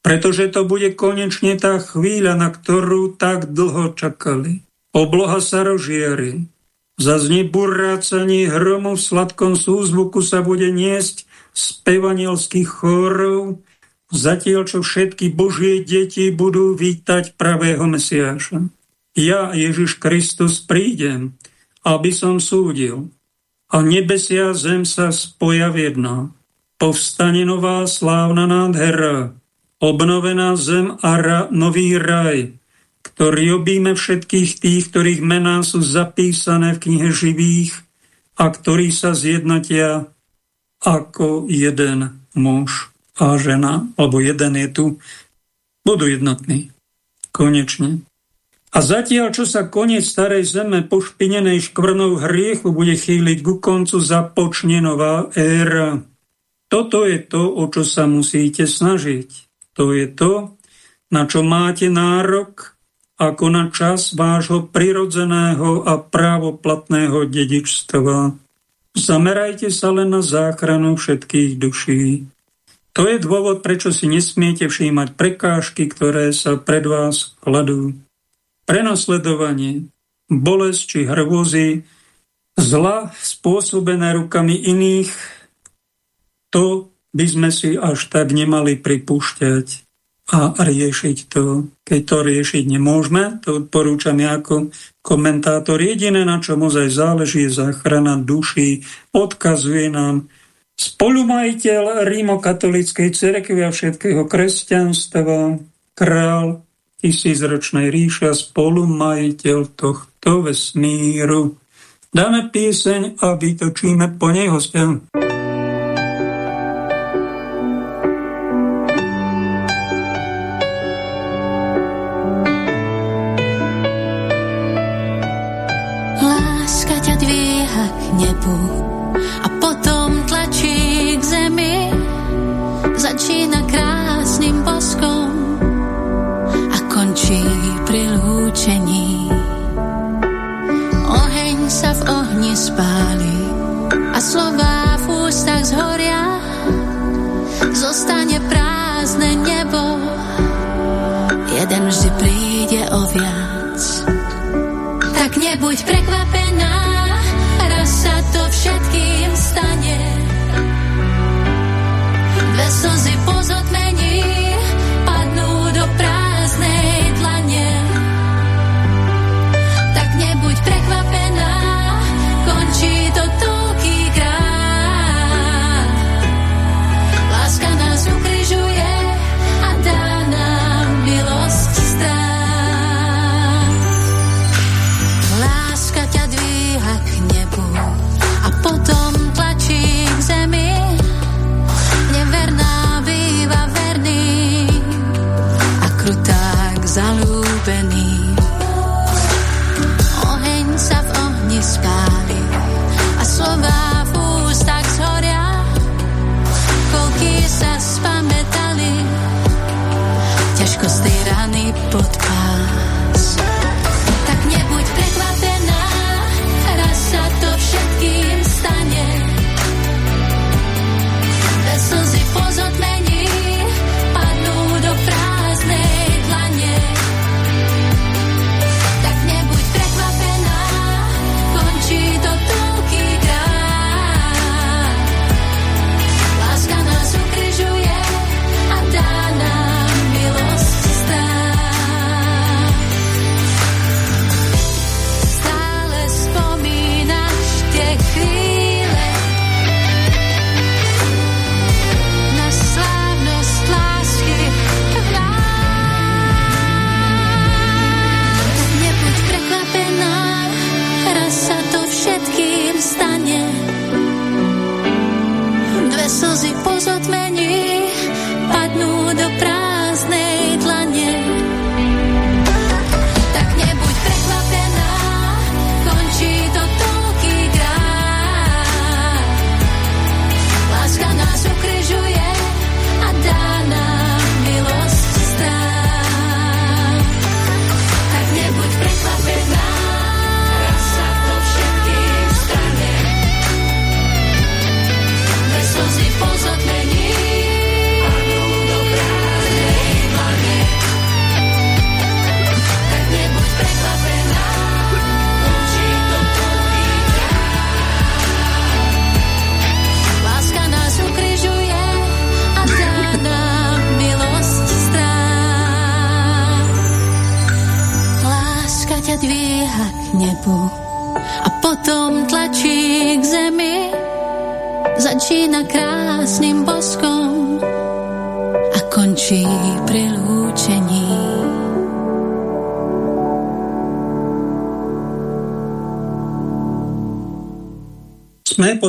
pretože to bude konečne tá chvíľa, na ktorú tak dlho čakali. Obloha sa rozžiari. Zaznie burrácanie hromu v sladkom súzvuku sa bude niesť z pevanielských chórov, zatiaľ čo všetky Božie deti budú vítať pravého Mesiáša. Ja, Ježiš Kristus, prídem, aby som súdil. A nebesia zem sa spoja v jedno. Povstane nová slávna nádhera, obnovená zem a ra, nový raj, ktorý obíme všetkých tých, ktorých mená sú zapísané v knihe živých a ktorí sa zjednotia ako jeden muž a žena, alebo jeden je tu, budú jednotní. Konečne. A zatiaľ, čo sa koniec starej zeme pošpinenej škvrnou hriechu bude chýliť ku koncu, započne nová éra. Toto je to, o čo sa musíte snažiť. To je to, na čo máte nárok, ako na čas vášho prirodzeného a právoplatného dedičstva. Zamerajte sa len na záchranu všetkých duší. To je dôvod, prečo si nesmiete všímať prekážky, ktoré sa pred vás kladú prenasledovanie, bolesť či hrôzy, zla spôsobené rukami iných, to by sme si až tak nemali pripúšťať a riešiť to. Keď to riešiť nemôžeme, to odporúčam ja ako komentátor. Jediné, na čo ozaj záleží, je záchrana duší. Odkazuje nám spolumajiteľ rímokatolíckej cerkvy a všetkého kresťanstva, král tisícročnej ríše a spolumajiteľ tohto vesmíru. Dáme pieseň a vytočíme po nej hostia.
Jeden vždy príde o viac.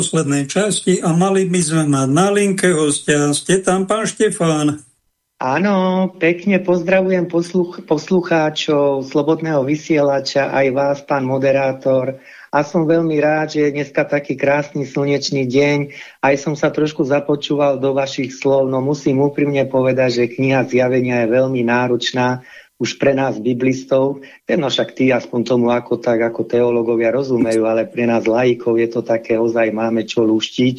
Poslednej časti a mali by sme mať na linke hostia. Ste tam, pán Štefán?
Áno, pekne pozdravujem posluch- poslucháčov Slobodného vysielača, aj vás, pán moderátor. A som veľmi rád, že je dneska taký krásny slnečný deň. Aj som sa trošku započúval do vašich slov, no musím úprimne povedať, že kniha zjavenia je veľmi náročná už pre nás biblistov. No však ty aspoň tomu ako tak, ako teológovia rozumejú, ale pre nás laikov je to také, ozaj máme čo luštiť.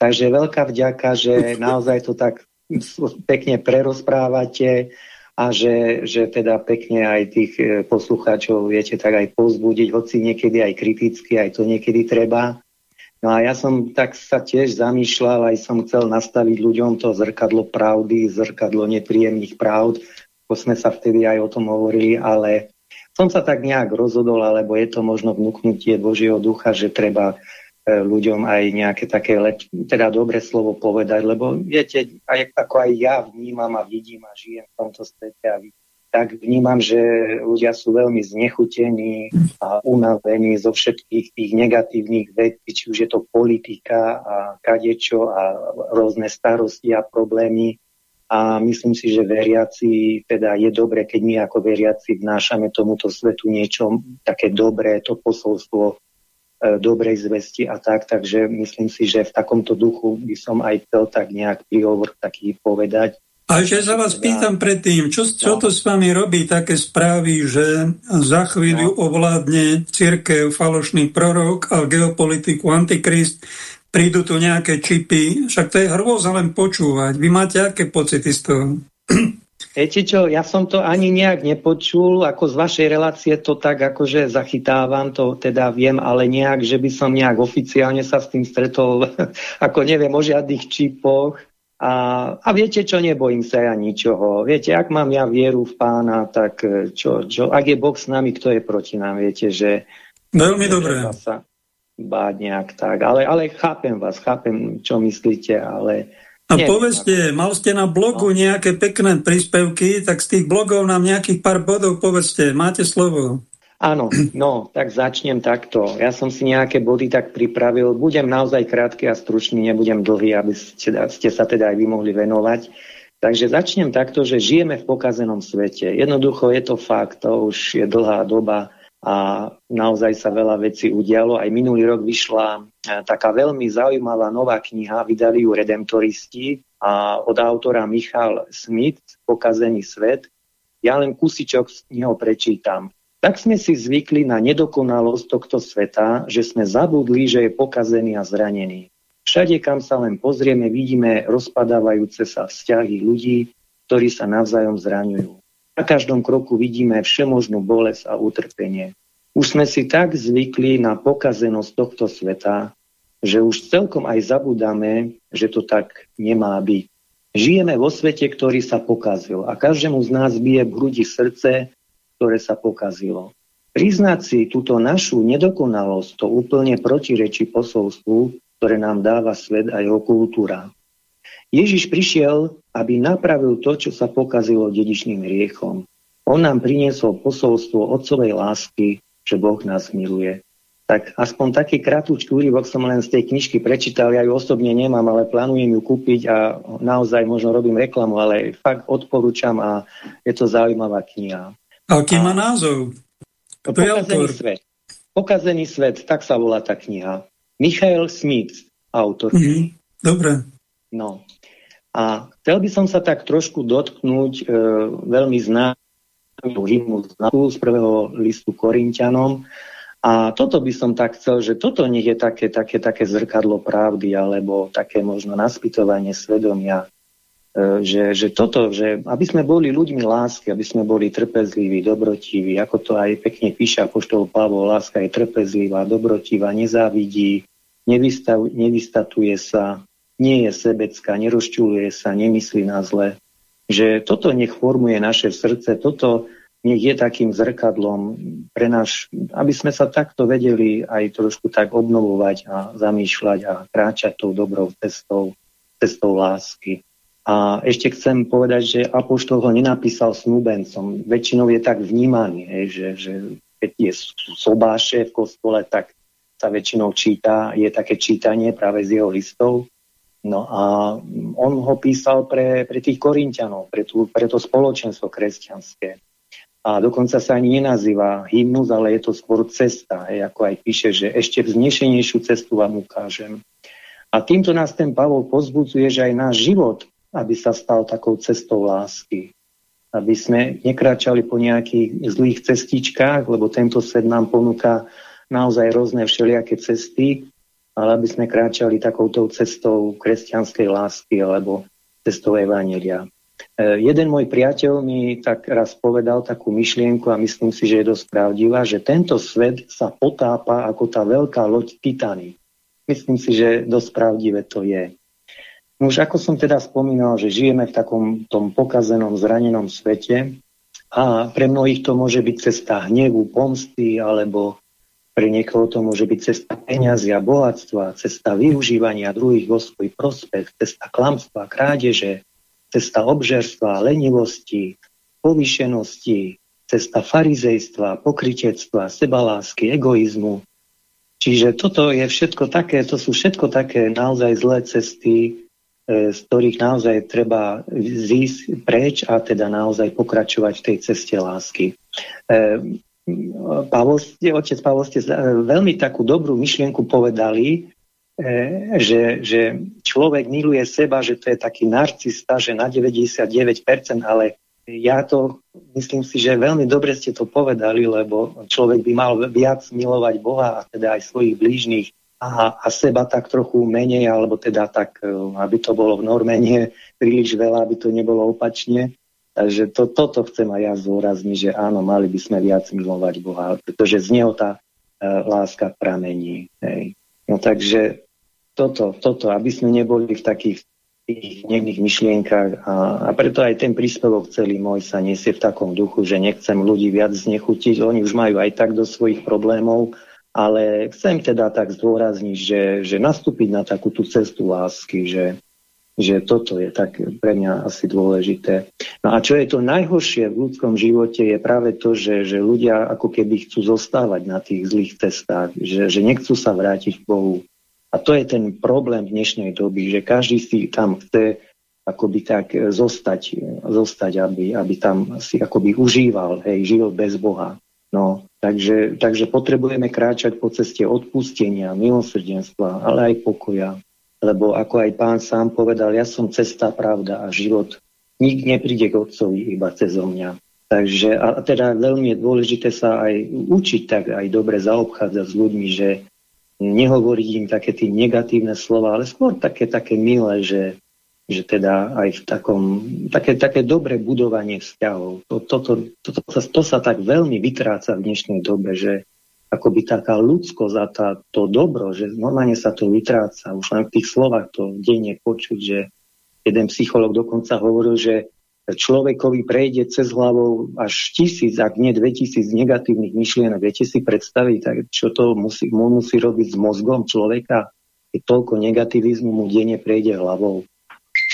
Takže veľká vďaka, že naozaj to tak pekne prerozprávate a že, že teda pekne aj tých e, poslucháčov viete tak aj pozbudiť, hoci niekedy aj kriticky, aj to niekedy treba. No a ja som tak sa tiež zamýšľal, aj som chcel nastaviť ľuďom to zrkadlo pravdy, zrkadlo nepríjemných pravd, sme sa vtedy aj o tom hovorili, ale som sa tak nejak rozhodol, alebo je to možno vnúknutie Božieho ducha, že treba E, ľuďom aj nejaké také, teda dobré slovo povedať, lebo viete, aj, ako aj ja vnímam a vidím a žijem v tomto svete a tak vnímam, že ľudia sú veľmi znechutení a unavení zo všetkých tých negatívnych vecí, či už je to politika a kadečo a rôzne starosti a problémy. A myslím si, že veriaci, teda je dobre, keď my ako veriaci vnášame tomuto svetu niečo také dobré, to posolstvo E, dobrej zvesti a tak, takže myslím si, že v takomto duchu by som aj chcel tak nejak príhovor taký povedať.
A ešte sa vás pýtam predtým, čo, čo to s vami robí také správy, že za chvíľu ovládne církev falošný prorok a geopolitiku antikrist, prídu tu nejaké čipy, však to je hrôza len počúvať. Vy máte aké pocity z toho?
Viete čo, ja som to ani nejak nepočul, ako z vašej relácie to tak akože zachytávam, to teda viem, ale nejak, že by som nejak oficiálne sa s tým stretol, ako neviem, o žiadnych čipoch. A, a viete čo, nebojím sa ja ničoho. Viete, ak mám ja vieru v pána, tak e, čo, čo, ak je Boh s nami, kto je proti nám, viete, že...
Veľmi dobré.
Sa báť nejak tak, ale, ale chápem vás, chápem, čo myslíte, ale
a Nie, povedzte, mal ste na blogu no. nejaké pekné príspevky, tak z tých blogov nám nejakých pár bodov povedzte. Máte slovo.
Áno, no, tak začnem takto. Ja som si nejaké body tak pripravil. Budem naozaj krátky a stručný, nebudem dlhý, aby ste, ste sa teda aj vy mohli venovať. Takže začnem takto, že žijeme v pokazenom svete. Jednoducho je to fakt, to už je dlhá doba a naozaj sa veľa vecí udialo. Aj minulý rok vyšla e, taká veľmi zaujímavá nová kniha, vydali ju Redemptoristi a od autora Michal Smith, Pokazený svet. Ja len kusičok z neho prečítam. Tak sme si zvykli na nedokonalosť tohto sveta, že sme zabudli, že je pokazený a zranený. Všade, kam sa len pozrieme, vidíme rozpadávajúce sa vzťahy ľudí, ktorí sa navzájom zraňujú. Na každom kroku vidíme všemožnú bolesť a utrpenie. Už sme si tak zvykli na pokazenosť tohto sveta, že už celkom aj zabudáme, že to tak nemá byť. Žijeme vo svete, ktorý sa pokazil a každému z nás bije v hrudi srdce, ktoré sa pokazilo. Priznať si túto našu nedokonalosť to úplne protirečí posolstvu, ktoré nám dáva svet a jeho kultúra. Ježiš prišiel, aby napravil to, čo sa pokazilo dedičným riechom. On nám priniesol posolstvo otcovej lásky, že Boh nás miluje. Tak aspoň taký krátky úryvok som len z tej knižky prečítal, ja ju osobne nemám, ale plánujem ju kúpiť a naozaj možno robím reklamu, ale fakt odporúčam a je to zaujímavá kniha.
Aký má názov?
Kto je autor? svet. Pokazený svet, tak sa volá tá kniha. Michael Smith, autor. Mm,
dobre.
No, a chcel by som sa tak trošku dotknúť e, veľmi známeho hymnu z prvého listu Korintianom. A toto by som tak chcel, že toto nech je také, také, také zrkadlo pravdy, alebo také možno naspytovanie svedomia, e, že, že toto, že aby sme boli ľuďmi lásky, aby sme boli trpezliví, dobrotiví, ako to aj pekne píše apoštol Pavol, láska je trpezlivá, dobrotivá, nezávidí, nevystav, nevystatuje sa, nie je sebecká, nerozčuluje sa, nemyslí na zle. Že toto nech formuje naše srdce, toto nech je takým zrkadlom pre náš, aby sme sa takto vedeli aj trošku tak obnovovať a zamýšľať a kráčať tou dobrou cestou, cestou lásky. A ešte chcem povedať, že Apoštol ho nenapísal snúbencom. Väčšinou je tak vnímaný, hej, že, že keď je sobáše v kostole, tak sa väčšinou číta, je také čítanie práve z jeho listov. No a on ho písal pre, pre tých Korintianov, pre, tú, pre to spoločenstvo kresťanské a dokonca sa ani nenazýva hymnus, ale je to skôr cesta, hej, ako aj píše, že ešte vznešenejšiu cestu vám ukážem. A týmto nás ten Pavol pozbudzuje, že aj náš život, aby sa stal takou cestou lásky. Aby sme nekračali po nejakých zlých cestičkách, lebo tento svet nám ponúka naozaj rôzne všelijaké cesty, ale aby sme kráčali takouto cestou kresťanskej lásky alebo cestou Evangelia. E, jeden môj priateľ mi tak raz povedal takú myšlienku a myslím si, že je dosť pravdivá, že tento svet sa potápa ako tá veľká loď Titany. Myslím si, že dosť pravdivé to je. No už ako som teda spomínal, že žijeme v takom tom pokazenom, zranenom svete a pre mnohých to môže byť cesta hnevu, pomsty, alebo pre niekoho to môže byť cesta peňazia, bohatstva, cesta využívania druhých vo svoj prospech, cesta klamstva, krádeže, cesta obžerstva, lenivosti, povýšenosti, cesta farizejstva, pokritectva, sebalásky, egoizmu. Čiže toto je všetko také, to sú všetko také naozaj zlé cesty, e, z ktorých naozaj treba zísť preč a teda naozaj pokračovať v tej ceste lásky. Pavol, otec Pavol veľmi takú dobrú myšlienku povedali, E, že, že človek miluje seba, že to je taký narcista, že na 99%, ale ja to myslím si, že veľmi dobre ste to povedali, lebo človek by mal viac milovať Boha a teda aj svojich blížnych a, a seba tak trochu menej, alebo teda tak, e, aby to bolo v norme, nie príliš veľa, aby to nebolo opačne. Takže to, toto chcem aj ja zdôrazniť, že áno, mali by sme viac milovať Boha, pretože z neho tá e, láska pramení. Hej. No takže toto, toto, aby sme neboli v takých tých myšlienkach a, a preto aj ten príspevok celý môj sa nesie v takom duchu, že nechcem ľudí viac znechutiť, oni už majú aj tak do svojich problémov, ale chcem teda tak zdôrazniť, že, že nastúpiť na takú tú cestu lásky, že, že toto je tak pre mňa asi dôležité. No a čo je to najhoršie v ľudskom živote je práve to, že, že ľudia ako keby chcú zostávať na tých zlých cestách, že, že nechcú sa vrátiť k Bohu, a to je ten problém dnešnej doby, že každý si tam chce akoby tak zostať, zostať aby, aby tam si akoby užíval hej, život bez Boha. No, takže, takže potrebujeme kráčať po ceste odpustenia, milosrdenstva, ale aj pokoja. Lebo ako aj pán sám povedal, ja som cesta, pravda a život. Nik nepríde k Otcovi iba cez mňa. Takže a teda veľmi je dôležité sa aj učiť tak aj dobre zaobchádzať s ľuďmi, že nehovoriť im také tie negatívne slova, ale skôr také, také milé, že, že teda aj v takom, také, také dobré budovanie vzťahov. To, to, to, to, to, to, to sa tak veľmi vytráca v dnešnej dobe, že akoby taká ľudskosť a tá, to dobro, že normálne sa to vytráca. Už len v tých slovách to denne počuť, že jeden psycholog dokonca hovoril, že človekovi prejde cez hlavou až tisíc, ak nie 2000 negatívnych myšlienok. Viete si predstaviť, tak čo to musí, mu musí robiť s mozgom človeka? Keď toľko negativizmu mu denne prejde hlavou.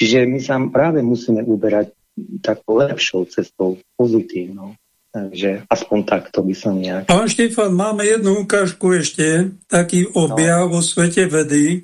Čiže my sa práve musíme uberať takou lepšou cestou, pozitívnou. Takže aspoň takto by som nejak...
Pán Štefan, máme jednu ukážku ešte, taký objav no. vo svete vedy.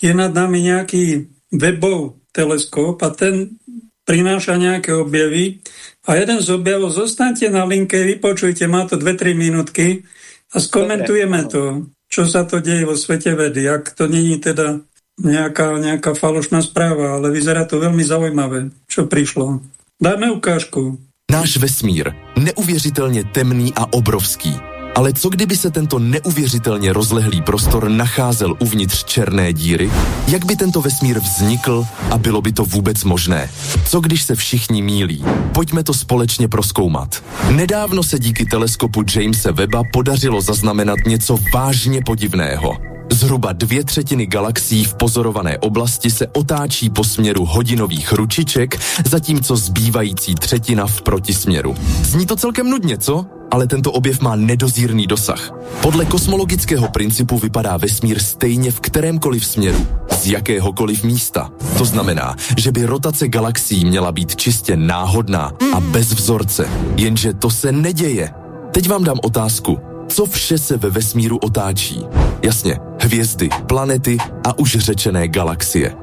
Je nad nami nejaký webov teleskop a ten prináša nejaké objavy. A jeden z objavov, zostaňte na linke, vypočujte, má to 2-3 minútky a skomentujeme to, čo sa to deje vo svete vedy. Ak to není teda nejaká, nejaká falošná správa, ale vyzerá to veľmi zaujímavé, čo prišlo. Dajme ukážku.
Náš vesmír, neuvěřitelně temný a obrovský ale co kdyby se tento neuvěřitelně rozlehlý prostor nacházel uvnitř černé díry? Jak by tento vesmír vznikl a bylo by to vůbec možné? Co když se všichni mílí? Pojďme to společně proskoumat. Nedávno se díky teleskopu Jamesa Weba podařilo zaznamenat něco vážně podivného. Zhruba dvě třetiny galaxií v pozorované oblasti se otáčí po směru hodinových ručiček, zatímco zbývající třetina v protisměru. Zní to celkem nudně, co? ale tento objev má nedozírný dosah. Podle kosmologického principu vypadá vesmír stejně v kterémkoliv směru, z jakéhokoliv místa. To znamená, že by rotace galaxií měla být čistě náhodná a bez vzorce, jenže to se neděje. Teď vám dám otázku. Co vše se ve vesmíru otáčí? Jasně, hvězdy, planety a už řečené galaxie.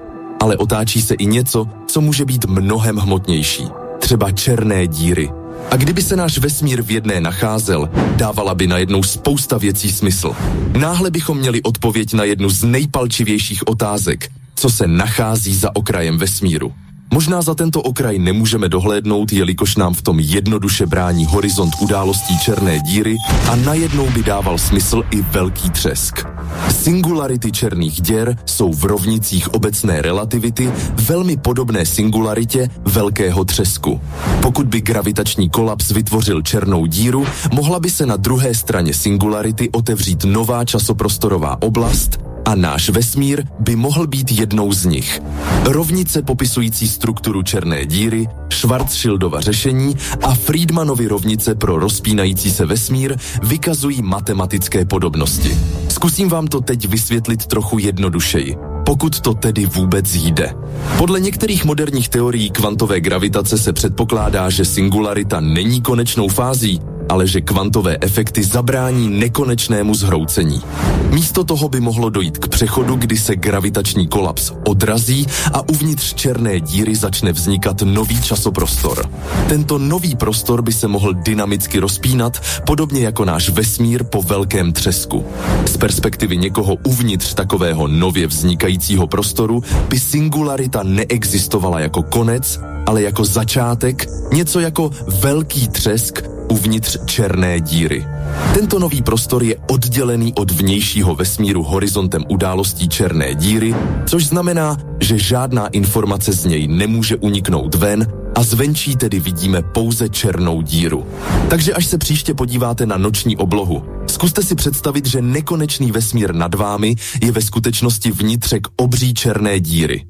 Ale otáčí se i něco, co může být mnohem hmotnější. Třeba černé díry, a kdyby se náš vesmír v jedné nacházel, dávala by najednou spousta věcí smysl. Náhle bychom měli odpověď na jednu z nejpalčivějších otázek, co se nachází za okrajem vesmíru. Možná za tento okraj nemůžeme dohlédnout, jelikož nám v tom jednoduše brání horizont událostí černé díry a najednou by dával smysl i velký třesk. Singularity černých děr jsou v rovnicích obecné relativity velmi podobné singularitě velkého třesku. Pokud by gravitační kolaps vytvořil černou díru, mohla by se na druhé straně singularity otevřít nová časoprostorová oblast, a náš vesmír by mohl být jednou z nich. Rovnice popisující strukturu černé díry, Schwarzschildova řešení a Friedmanovy rovnice pro rozpínající se vesmír vykazují matematické podobnosti. Zkusím vám to teď vysvětlit trochu jednodušeji pokud to tedy vůbec jde. Podle některých moderních teorií kvantové gravitace se předpokládá, že singularita není konečnou fází, ale že kvantové efekty zabrání nekonečnému zhroucení. Místo toho by mohlo dojít k přechodu, kdy se gravitační kolaps odrazí a uvnitř černé díry začne vznikat nový časoprostor. Tento nový prostor by se mohl dynamicky rozpínat, podobně jako náš vesmír po velkém třesku. Z perspektivy někoho uvnitř takového nově vznikajícího prostoru by singularita neexistovala jako konec, ale jako začátek, něco jako velký třesk uvnitř černé díry. Tento nový prostor je oddělený od vnějšího vesmíru horizontem událostí černé díry, což znamená, že žádná informace z něj nemůže uniknout ven a zvenčí tedy vidíme pouze černou díru. Takže až se příště podíváte na noční oblohu, zkuste si představit, že nekonečný vesmír nad vámi je ve skutečnosti vnitřek obří černé díry.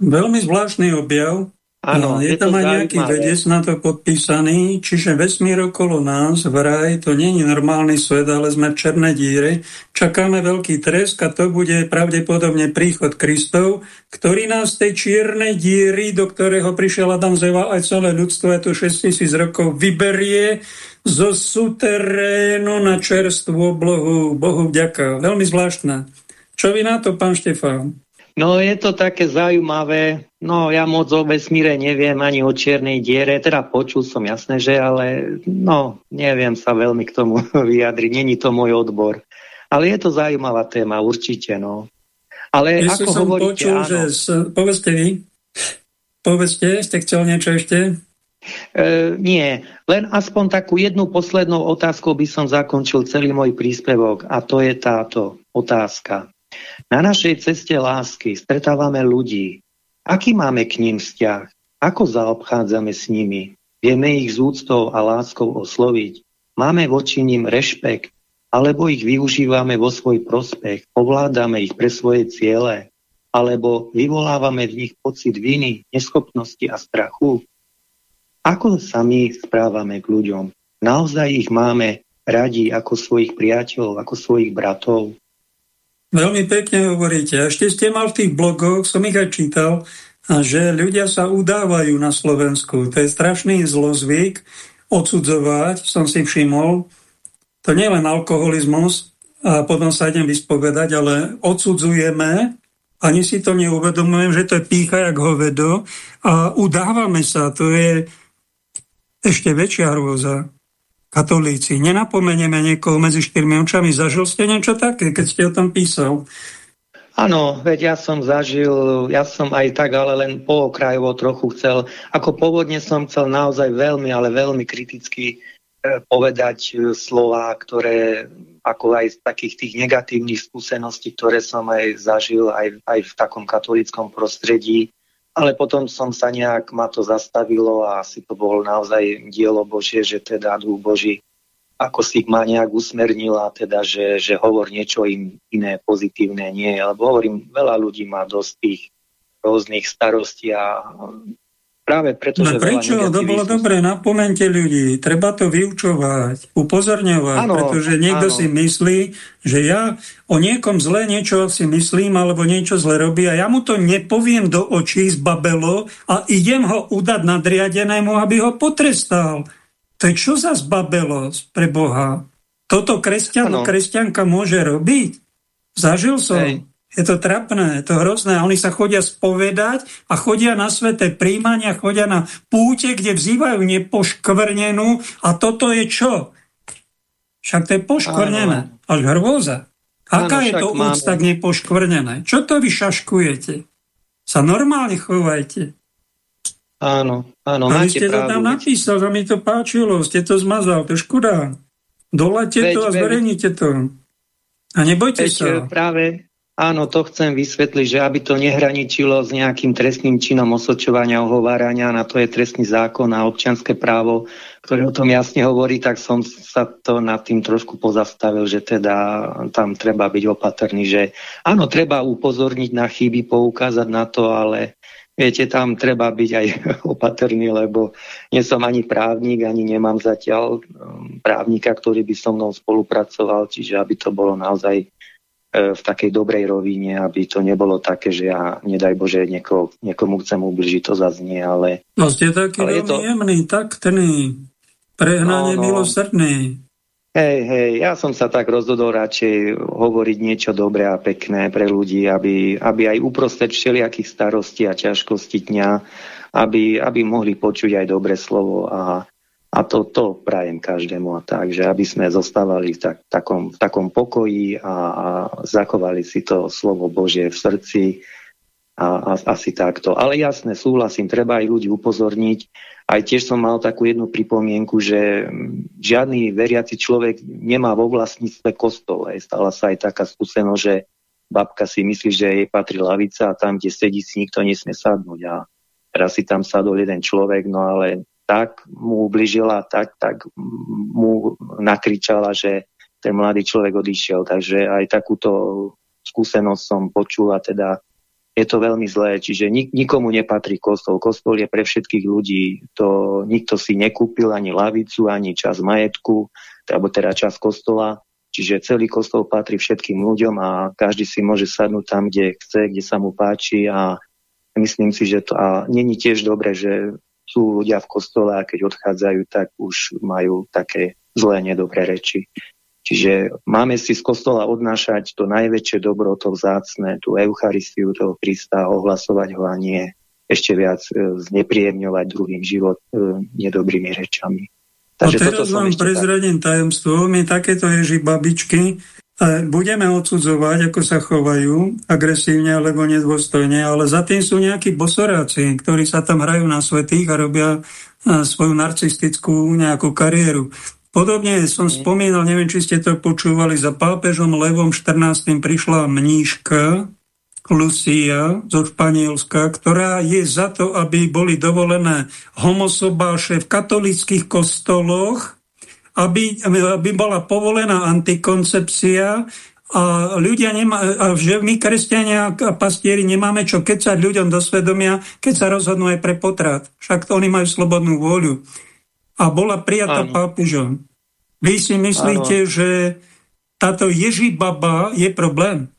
Velmi zvláštny objav, Áno, je, je tam aj nejaký vedec na to podpísaný, čiže vesmír okolo nás, vraj, to nie je normálny svet, ale sme v černej díre. Čakáme veľký tresk a to bude pravdepodobne príchod Kristov, ktorý nás z tej čiernej díry, do ktorého prišiel Adam Zeva aj celé ľudstvo, je to 6 tisíc rokov, vyberie zo suterénu na čerstvú oblohu. Bohu vďaka. Veľmi zvláštne. Čo vy na to, pán Štefán?
No je to také zaujímavé, no ja moc o vesmíre neviem ani o čiernej diere, teda počul som jasné, že ale no neviem sa veľmi k tomu vyjadriť, není to môj odbor. Ale je to zaujímavá téma, určite, no. Ale
ja ako som hovoríte, počul, áno, že s, povedzte vy, povedzte, ste chcel niečo ešte?
E, nie, len aspoň takú jednu poslednú otázku by som zakončil celý môj príspevok a to je táto otázka. Na našej ceste lásky stretávame ľudí. Aký máme k ním vzťah? Ako zaobchádzame s nimi? Vieme ich z úctou a láskou osloviť? Máme voči ním rešpekt? Alebo ich využívame vo svoj prospech? Ovládame ich pre svoje ciele? Alebo vyvolávame v nich pocit viny, neschopnosti a strachu? Ako sa my správame k ľuďom? Naozaj ich máme radi ako svojich priateľov, ako svojich bratov?
Veľmi pekne hovoríte. Ešte ste mal v tých blogoch, som ich aj čítal, že ľudia sa udávajú na Slovensku. To je strašný zlozvyk odsudzovať, som si všimol. To nie len alkoholizmus, a potom sa idem vyspovedať, ale odsudzujeme, ani si to neuvedomujem, že to je pícha jak hovedo a udávame sa, to je ešte väčšia hrôza katolíci. Nenapomenieme niekoho medzi štyrmi očami. Zažil ste niečo také, keď ste o tom písal?
Áno, veď ja som zažil, ja som aj tak, ale len pookrajovo trochu chcel. Ako pôvodne som chcel naozaj veľmi, ale veľmi kriticky e, povedať e, slova, ktoré ako aj z takých tých negatívnych skúseností, ktoré som aj zažil aj, aj v takom katolickom prostredí, ale potom som sa nejak, ma to zastavilo a asi to bolo naozaj dielo Božie, že teda duch Boží ako si ma nejak usmernila, teda, že, že hovor niečo im iné pozitívne nie, lebo hovorím, veľa ľudí má dosť tých rôznych starostí a Práve preto,
no že prečo? To bolo dobre, napomente ľudí. Treba to vyučovať, upozorňovať, ano, pretože niekto ano. si myslí, že ja o niekom zle niečo si myslím, alebo niečo zle robí a ja mu to nepoviem do očí z babelo a idem ho udať nadriadenému, aby ho potrestal. To je čo za zbabelo pre Boha? Toto kresťan, kresťanka môže robiť? Zažil som. Hej. Je to trapné, je to hrozné. A oni sa chodia spovedať a chodia na sveté príjmania, chodia na púte, kde vzývajú nepoškvrnenú. A toto je čo? Však to je poškvrnené. Až hrôza. Aká Áno, je to máme. úcta k nepoškvrnené? Čo to vy šaškujete? Sa normálne chovajte.
Áno, áno,
A vy ste to tam napísal, že mi to páčilo, ste to zmazal, to škoda. Dolete to a zverejnite to. A nebojte veď, sa.
Práve, Áno, to chcem vysvetliť, že aby to nehraničilo s nejakým trestným činom osočovania, ohovárania, na to je trestný zákon a občianské právo, ktoré o tom jasne hovorí, tak som sa to nad tým trošku pozastavil, že teda tam treba byť opatrný, že áno, treba upozorniť na chyby, poukázať na to, ale viete, tam treba byť aj opatrný, lebo nie som ani právnik, ani nemám zatiaľ um, právnika, ktorý by so mnou spolupracoval, čiže aby to bolo naozaj v takej dobrej rovine, aby to nebolo také, že ja, nedaj Bože, nieko, niekomu chcem ubližiť, to zaznie, ale...
No ste taký ale veľmi to... jemný, taktný, prehnane no, no. milosrdný.
Hej, hej, ja som sa tak rozhodol radšej hovoriť niečo dobré a pekné pre ľudí, aby, aby aj uprostred všelijakých starostí a ťažkostí dňa, aby, aby mohli počuť aj dobré slovo a a to, to prajem každému a tak, aby sme zostávali v, tak, takom, v takom pokoji a, a zachovali si to slovo Božie v srdci a, a asi takto. Ale jasne, súhlasím, treba aj ľudí upozorniť. Aj tiež som mal takú jednu pripomienku, že žiadny veriaci človek nemá vo vlastníctve kostol. Stala sa aj taká skúsenosť, že babka si myslí, že jej patrí lavica a tam, kde sedí, si nikto nesmie sadnúť. A teraz si tam sadol jeden človek, no ale tak mu ubližila, tak, tak mu nakričala, že ten mladý človek odišiel. Takže aj takúto skúsenosť som počula, teda je to veľmi zlé, čiže nik, nikomu nepatrí kostol. Kostol je pre všetkých ľudí. To nikto si nekúpil ani lavicu, ani čas majetku, alebo teda čas kostola. Čiže celý kostol patrí všetkým ľuďom a každý si môže sadnúť tam, kde chce, kde sa mu páči a myslím si, že to a není tiež dobre, že sú ľudia v kostole a keď odchádzajú, tak už majú také zlé, nedobré reči. Čiže máme si z kostola odnášať to najväčšie dobro, to vzácne, tú Eucharistiu toho Krista, ohlasovať ho a nie ešte viac e, znepríjemňovať druhým život e, nedobrými rečami.
Takže a teraz vám prezradím tak... tajomstvo. My takéto ježi babičky budeme odsudzovať, ako sa chovajú, agresívne alebo nedôstojne, ale za tým sú nejakí bosoráci, ktorí sa tam hrajú na svetých a robia svoju narcistickú nejakú kariéru. Podobne som spomínal, neviem, či ste to počúvali, za pápežom Levom 14. prišla mníška Lucia zo Španielska, ktorá je za to, aby boli dovolené homosobáše v katolických kostoloch, aby, aby bola povolená antikoncepcia a ľudia nemá, a že my kresťania a pastieri nemáme čo kecať ľuďom do svedomia, keď sa rozhodnú aj pre potrat. Však to oni majú slobodnú vôľu. A bola prijatá pápežom. Vy si myslíte, Áno. že táto Ježibaba je problém?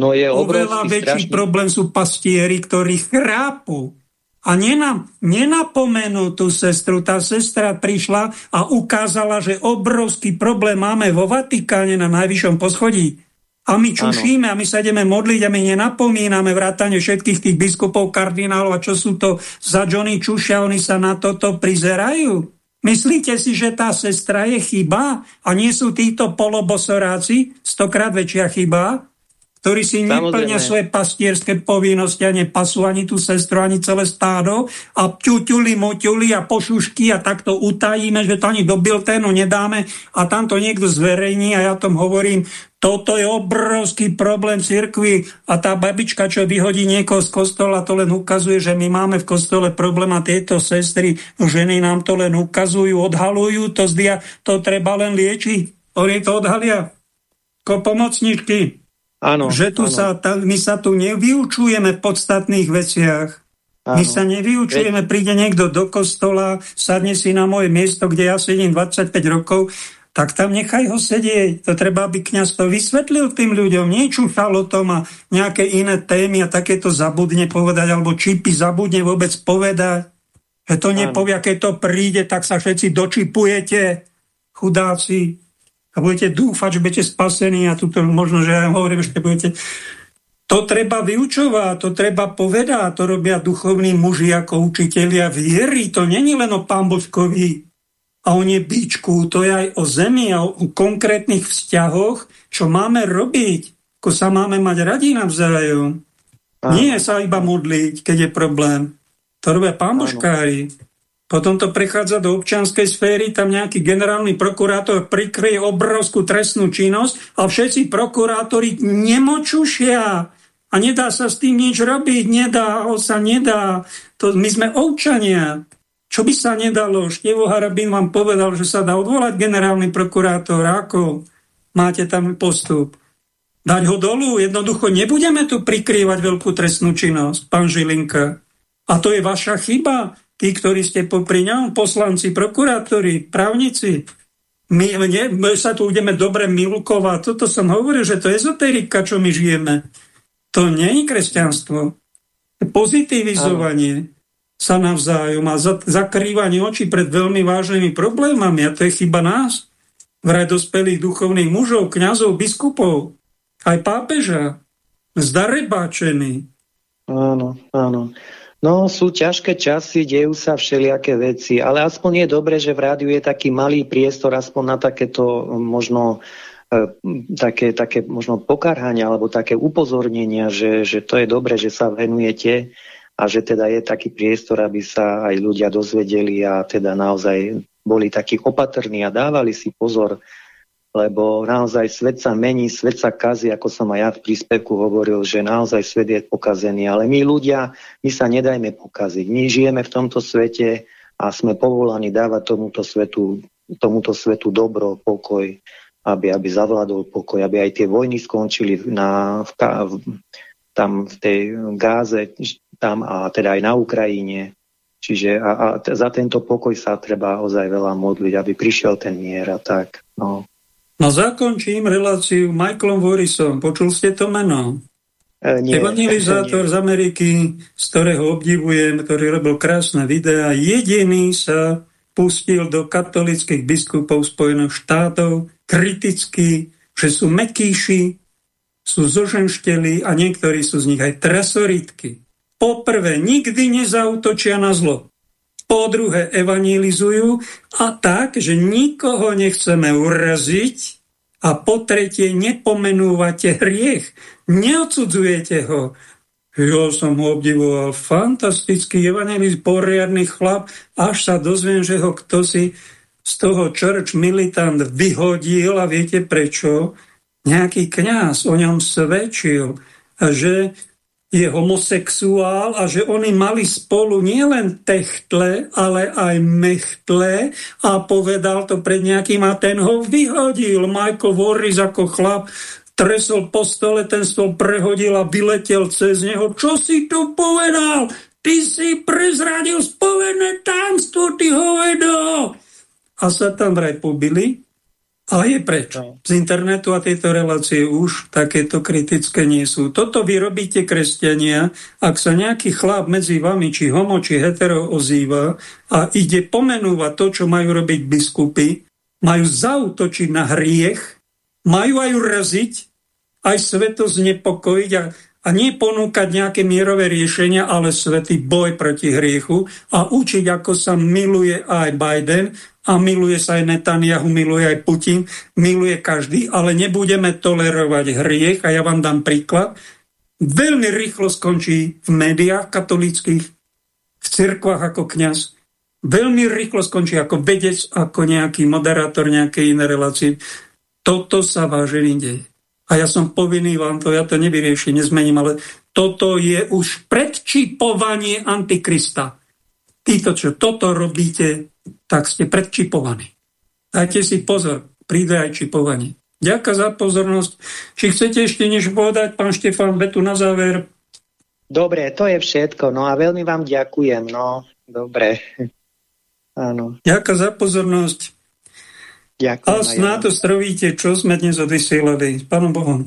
No je
Oveľa väčší strašný. problém sú pastieri, ktorí chrápu a nenam, nenapomenú tú sestru. Tá sestra prišla a ukázala, že obrovský problém máme vo Vatikáne na najvyššom poschodí. A my čušíme ano. a my sa ideme modliť a my nenapomíname vrátane všetkých tých biskupov, kardinálov a čo sú to za Johnny Čušia, oni sa na toto prizerajú. Myslíte si, že tá sestra je chyba a nie sú títo polobosoráci stokrát väčšia chyba? Ktorí si neplnia svoje pastierské povinnosti a nepasú ani tú sestru, ani celé stádo a ťuťuli, moťuli a pošušky a takto utajíme, že to ani do bilténu nedáme a tam to niekto zverejní a ja tom hovorím, Toto je obrovský problém cirkvi a tá babička, čo vyhodí niekoho z kostola, to len ukazuje, že my máme v kostole problém a tieto sestry, ženy nám to len ukazujú, odhalujú, to zdia, to treba len liečiť. Oni to odhalia. Ko pomocničky.
Áno,
že tu
áno.
Sa, ta, my sa tu nevyučujeme v podstatných veciach. Áno. My sa nevyučujeme, príde niekto do kostola, sadne si na moje miesto, kde ja sedím 25 rokov tak tam nechaj ho sedieť. To treba, aby kniaz to vysvetlil tým ľuďom. Nie čúšal o tom a nejaké iné témy a takéto zabudne povedať, alebo čipy zabudne vôbec povedať. Že to nepovia, keď to príde, tak sa všetci dočipujete, chudáci. A budete dúfať, že budete spasení a tuto možno, že ja hovorím, že budete... To treba vyučovať, to treba povedať, to robia duchovní muži ako učitelia viery. To není len o pán Božkovi a o nebíčku, to je aj o zemi a o konkrétnych vzťahoch, čo máme robiť, ako sa máme mať radi navzájom. Áno. Nie sa iba modliť, keď je problém. To robia pámboškári. Potom to prechádza do občianskej sféry, tam nejaký generálny prokurátor prikryje obrovskú trestnú činnosť a všetci prokurátori nemočušia a nedá sa s tým nič robiť, nedá, sa nedá. To, my sme občania. Čo by sa nedalo? Števo Harabín vám povedal, že sa dá odvolať generálny prokurátor. Ako? Máte tam postup. Dať ho dolu? Jednoducho nebudeme tu prikrývať veľkú trestnú činnosť, pán Žilinka. A to je vaša chyba, tí, ktorí ste popri ňom, poslanci, prokurátori, právnici. My, nie, my sa tu ideme dobre milkovať. Toto som hovoril, že to je ezoterika, čo my žijeme. To nie je kresťanstvo. Pozitivizovanie. Ano sa navzájom a zakrývanie očí pred veľmi vážnymi problémami. A to je chyba nás, vraj dospelých duchovných mužov, kňazov, biskupov, aj pápeža, zdarebáčený.
Áno, áno. No, sú ťažké časy, dejú sa všelijaké veci, ale aspoň je dobre, že v rádiu je taký malý priestor aspoň na takéto možno e, také, také možno pokarhania alebo také upozornenia, že, že to je dobre, že sa venujete a že teda je taký priestor, aby sa aj ľudia dozvedeli a teda naozaj boli takí opatrní a dávali si pozor, lebo naozaj svet sa mení, svet sa kazí, ako som aj ja v príspevku hovoril, že naozaj svet je pokazený, ale my ľudia, my sa nedajme pokaziť. My žijeme v tomto svete a sme povolaní dávať tomuto svetu, tomuto svetu dobro, pokoj, aby, aby zavládol pokoj, aby aj tie vojny skončili na, v, v, tam v tej Gáze, tam a teda aj na Ukrajine. Čiže a, a za tento pokoj sa treba ozaj veľa modliť, aby prišiel ten mier a tak. No.
No zakončím reláciu Michaelom Warrisom. Počul ste to meno?
E, nie,
Evangelizátor nie. z Ameriky, z ktorého obdivujem, ktorý robil krásne videá. Jediný sa pustil do katolických biskupov Spojených štátov kriticky, že sú mekýši, sú zoženšteli a niektorí sú z nich aj trasoritky. Poprvé, nikdy nezautočia na zlo. Po druhé, evangelizujú a tak, že nikoho nechceme uraziť a po tretie, nepomenúvate hriech, neodsudzujete ho. Ja som ho obdivoval, fantastický evangelist, poriadny chlap, až sa dozviem, že ho kto si z toho church militant vyhodil a viete prečo? Nejaký kňaz o ňom svedčil, že je homosexuál a že oni mali spolu nielen techtle, ale aj mechtle a povedal to pred nejakým a ten ho vyhodil. Michael Warris ako chlap tresol po stole, ten stôl prehodil a vyletel cez neho. Čo si tu povedal? Ty si prezradil spovedné tamstvo, ty hovedo! A sa tam vraj pobili ale je preč. No. Z internetu a tejto relácie už takéto kritické nie sú. Toto vy robíte, kresťania, ak sa nejaký chlap medzi vami, či homo, či hetero ozýva a ide pomenúvať to, čo majú robiť biskupy, majú zautočiť na hriech, majú aj uraziť, aj sveto znepokojiť a, a nie ponúkať nejaké mierové riešenia, ale svetý boj proti hriechu a učiť, ako sa miluje aj Biden a miluje sa aj Netanyahu, miluje aj Putin, miluje každý, ale nebudeme tolerovať hriech a ja vám dám príklad. Veľmi rýchlo skončí v médiách katolických, v cirkvách ako kňaz, veľmi rýchlo skončí ako vedec, ako nejaký moderátor nejakej inej relácie. Toto sa vážený deje. A ja som povinný vám to, ja to nevyrieším, nezmením, ale toto je už predčipovanie Antikrista. Títo, čo toto robíte, tak ste predčipovaní. Dajte si pozor, príde aj čipovanie. Ďakujem za pozornosť. Či chcete ešte niečo povedať, pán Štefán, vetu na záver?
Dobre, to je všetko. No a veľmi vám ďakujem. No, dobre. Áno.
Ďakujem za pozornosť.
Ďakujem.
A snáď to strovíte, čo sme dnes odvysielali. S pánom Bohom.